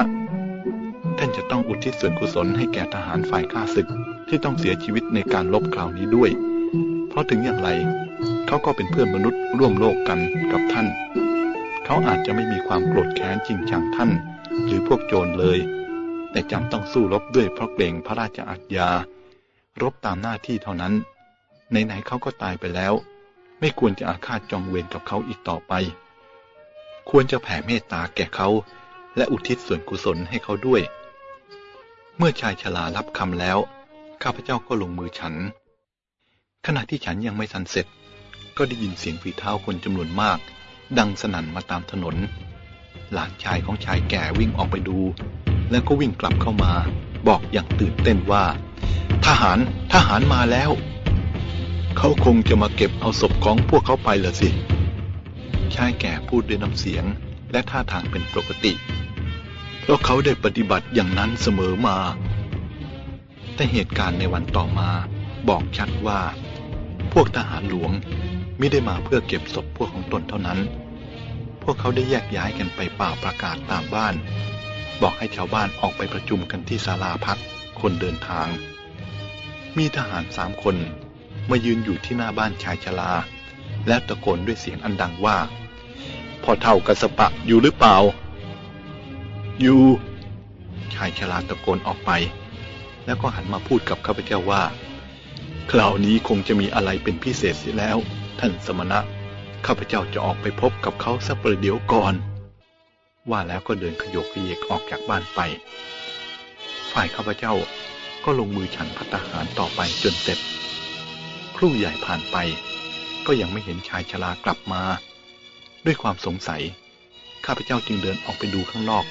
S2: ท่านจะต้องอุทิศส่วนกุศลให้แก่ทหารฝ่ายข้าศึกที่ต้องเสียชีวิตในการลบคราวนี้ด้วย เพราะถึงอย่างไร เขาก็เป็นเพื่อนมนุษย์ร่วมโลกกันกับท่าน เขาอาจจะไม่มีความโกรธแค้นจริงชังท่าน หรือพวกโจรเลย แต่จำต้องสู้รบด้วยเพราะเกรงพระราชอาญญารบตามหน้าที่เท่านั้นไหนๆเขาก็ตายไปแล้ว ไม่ควรจะอาฆาตจองเวรกับเขาอีกต่อไป ควรจะแผ่เมตตาแก่เขา และอุทิศส่วนกุศลให้เขาด้วย เมื่อชายชรารับคำแล้ว ข้าพเจ้าก็ลงมือฉัน ขณะที่ฉันยังไม่ทันเสร็จ ก็ได้ยินเสียงฝีเท้าคนจำนวนมาก ดังสนั่นมาตามถนน หลานชายของชายแก่วิ่งออกไปดู แล้วก็วิ่งกลับเข้ามา บอกอย่างตื่นเต้นว่า ทหารทหารมาแล้ว เขาคงจะมาเก็บเอาศพของพวกเขาไปละสิ ชายแก่พูดด้วยน้ำเสียงและท่าทางเป็นปกติ เพราะเขาได้ปฏิบัติอย่างนั้นเสมอมา แต่เหตุการณ์ในวันต่อมาบอกชัดว่า พวกทหารหลวงไม่ได้มาเพื่อเก็บศพพวกของตนเท่านั้น พวกเขาได้แยกย้ายกันไปป่าประกาศตามบ้าน บอกให้ชาวบ้านออกไปประชุมกันที่ศาลาพักคนเดินทาง มีทหารสามคนมายืนอยู่ที่หน้าบ้านชายชลา และตะโกนด้วยเสียงอันดังว่า พอเท่ากัสปะอยู่หรือเปล่า อยู่ ชายชลาตะโกนออกไป แล้วก็หันมาพูดกับข้าพเจ้าว่า คราวนี้คงจะมีอะไรเป็นพิเศษเสียแล้ว ท่านสมณะ ข้าพเจ้าจะออกไปพบกับเขาสักประเดี๋ยวก่อน ว่าแล้วก็เดินขยกขยเยกออกจากบ้านไป ฝ่ายข้าพเจ้าก็ลงมือฉันพัตตาหารต่อไปจนเสร็จ ครู่ใหญ่ผ่านไป ก็ยังไม่เห็นชายชรากลับมา ด้วยความสงสัย ข้าพเจ้าจึงเดินออกไปดูข้างนอก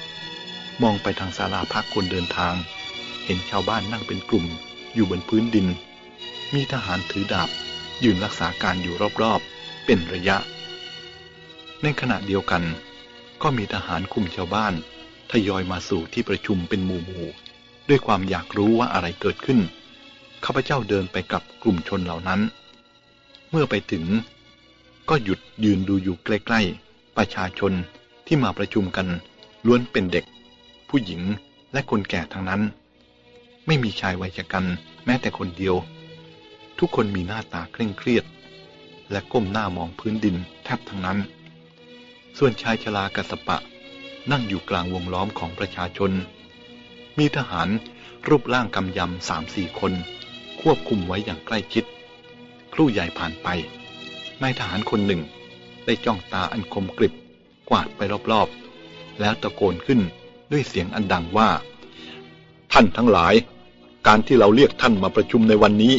S2: มองไปทางศาลาพักคนเดินทาง เห็นชาวบ้านนั่งเป็นกลุ่ม อยู่บนพื้นดิน มีทหารถือดาบ ยืนรักษาการอยู่รอบๆ เป็นระยะ ในขณะเดียวกัน ก็มีทหารคุมชาวบ้าน ทยอยมาสู่ที่ประชุมเป็นหมู่หมู่ด้วยความอยากรู้ว่าอะไรเกิดขึ้น ข้าพเจ้าเดินไปกับกลุ่มชนเหล่านั้น เมื่อไปถึง ก็หยุดยืนดูอยู่ใกล้ๆ ประชาชนที่มาประชุมกันล้วนเป็นเด็ก ผู้หญิงและคนแก่ทั้งนั้น ไม่มีชายวัยชกันแม้แต่คนเดียว ทุกคนมีหน้าตาเคร่งเครียด และก้มหน้ามองพื้นดินแทบทั้งนั้น ส่วนชายชรากัสปะ นั่งอยู่กลางวงล้อมของประชาชน มีทหารรูปร่างกำยำสามสี่คน ควบคุมไว้อย่างใกล้ชิด ครู่ใหญ่ผ่านไปนายทหารคนหนึ่ง ได้จ้องตาอันคมกริบกวาดไปรอบๆ แล้วตะโกนขึ้น ด้วยเสียงอันดังว่า ท่านทั้งหลาย การที่เราเรียกท่านมาประชุมในวันนี้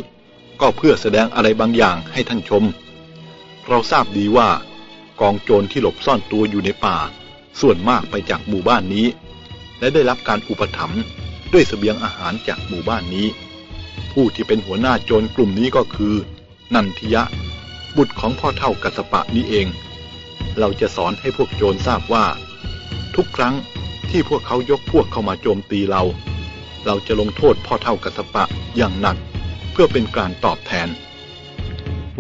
S2: ก็เพื่อแสดงอะไรบางอย่างให้ท่านชม เราทราบดีว่ากองโจรที่หลบซ่อนตัวอยู่ในป่า ส่วนมากไปจากหมู่บ้านนี้ และได้รับการอุปถัมภ์ด้วยสเสบียงอาหารจากหมู่บ้านนี้ ผู้ที่เป็นหัวหน้าโจรกลุ่มนี้ก็คือ นันทิยะ บุตรของพ่อเท่ากัสปะนี้เอง เราจะสอนให้พวกโจรทราบว่า ทุกครั้ง ที่พวกเขายกพวกเข้ามาโจมตีเรา เราจะลงโทษพ่อเท่ากัสปะอย่างหนัก เพื่อเป็นการตอบแทน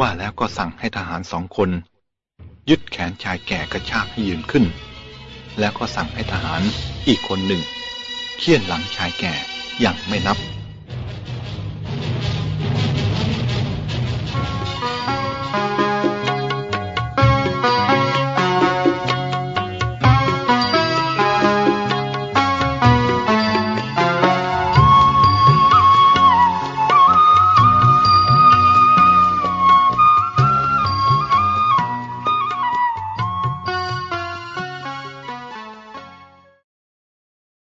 S2: ว่าแล้วก็สั่งให้ทหารสองคน ยึดแขนชายแก่กระชากให้ยืนขึ้น แล้วก็สั่งให้ทหารอีกคนหนึ่งเคี่ยนหลังชายแก่อย่างไม่นับ